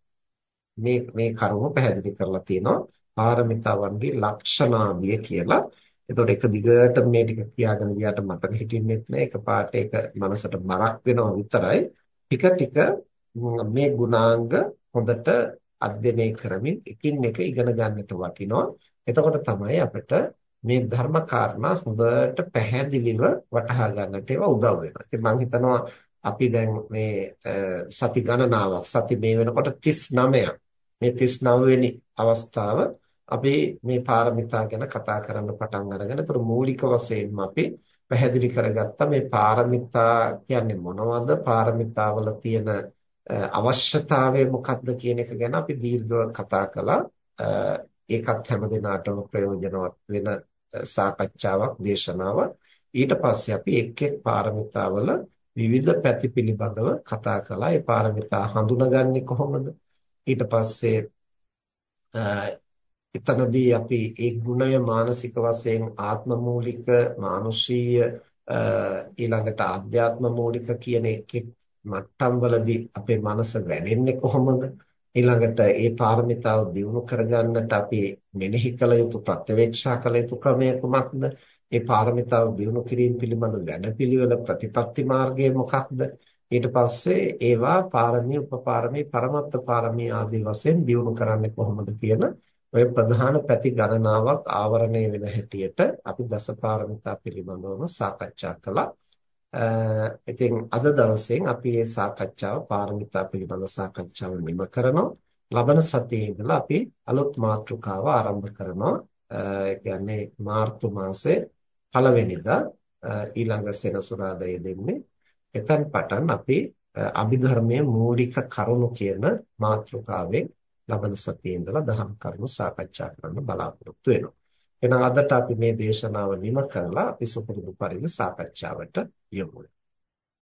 මේ මේ කරුණු පැහැදිලි කරලා තියෙනවා. පාරමිතාවන්ගේ ලක්ෂණාදිය කියලා. එතකොට එක දිගට මේ ටික කියාගෙන ගියාට මතක හිටින්නෙත් නෑ. එකපාරට ඒක මනසට බරක් වෙනවා විතරයි. ටික ටික මේ ගුණාංග හොඳට අධ්‍යයනය කරමින් එකින් එක ඉගෙන ගන්නට වටිනවා. එතකොට තමයි අපිට මේ ධර්ම කාරණා හොඳට පැහැදිලිව වටහා ගන්නට ඒවා උදව් වෙනවා. ඉතින් මම හිතනවා අපි දැන් මේ සති ගණනාවක් සති මේ වෙනකොට 39ක් මේ 39 වෙනි අවස්ථාව අපි මේ පාරමිතා ගැන කතා කරන්න පටන් අරගෙන ඒතර මූලික වශයෙන්ම අපි පැහැදිලි කරගත්ත මේ පාරමිතා කියන්නේ මොනවද? පාරමිතාවල තියෙන අවශ්‍යතාවය මොකක්ද කියන එක ගැන අපි දීර්ඝව කතා කළා. ඒකත් හැම දිනාටම ප්‍රයෝජනවත් වෙන සාකච්ඡාවක් දේශනාවක්. ඊට පස්සේ අපි එක් එක් පාරමිතාවල විවිධ පැති පිළිබඳව කතා කළා. ඒ පාරමිතා හඳුනගන්නේ කොහොමද? ඊට පස්සේ එතනදී අපි ඒ ගුණය මානසික වශයෙන් ආත්ම මූලික මානුෂීය ඊළඟට ආධ්‍යාත්ම මූලික කියන එකේ මට්ටම් වලදී අපේ මනස වැඩෙන්නේ කොහොමද? ඊළඟට ඒ පාරමිතාව දියුණු කරගන්නට අපි මෙනෙහි කළ යුතු ප්‍රත්‍යවේක්ෂා කළ යුතු ක්‍රමය කුමක්ද ඒ පාරමිතාව දියුණු කිරීම පිළිබඳ වැඩපිළිවෙල ප්‍රතිපත්ති මාර්ගය මොකක්ද ඊට පස්සේ ඒවා පාරමී උපපාරමී පරමත්ත පාරමී ආදී වශයෙන් දියුණු කරන්නේ කොහොමද කියන ඔය ප්‍රධාන පැති ගණනාවක් ආවරණය වෙන හැටියට අපි දසපාරමිතා පිළිබඳවම සාකච්ඡා කළා. ඉතින් අද දවසෙන් අපි මේ සාකච්ඡාව පාරමිතා පිළිබඳ සාකච්ඡාව නිම කරනවා. ලබන සතියේ ඉඳලා අපි අලුත් මාතෘකාව ආරම්භ කරනවා. ඒ කියන්නේ මාර්තු මාසේ පළවෙනිදා ඊළඟ සෙනසුරාදා යෙදෙන්නේ එතෙන් පටන් අපි අභිධර්මයේ මූලික කරුණු කියන මාතෘකාවෙන් ලබන සතියේ ඉඳලා දහම් කරුණු සාකච්ඡා කරන්න බලාපොරොත්තු වෙනවා. එහෙනම් අදට අපි මේ දේශනාව නිම කරලා අපි සුපුරුදු පරිදි සාකච්ඡාවට යොමු වෙමු.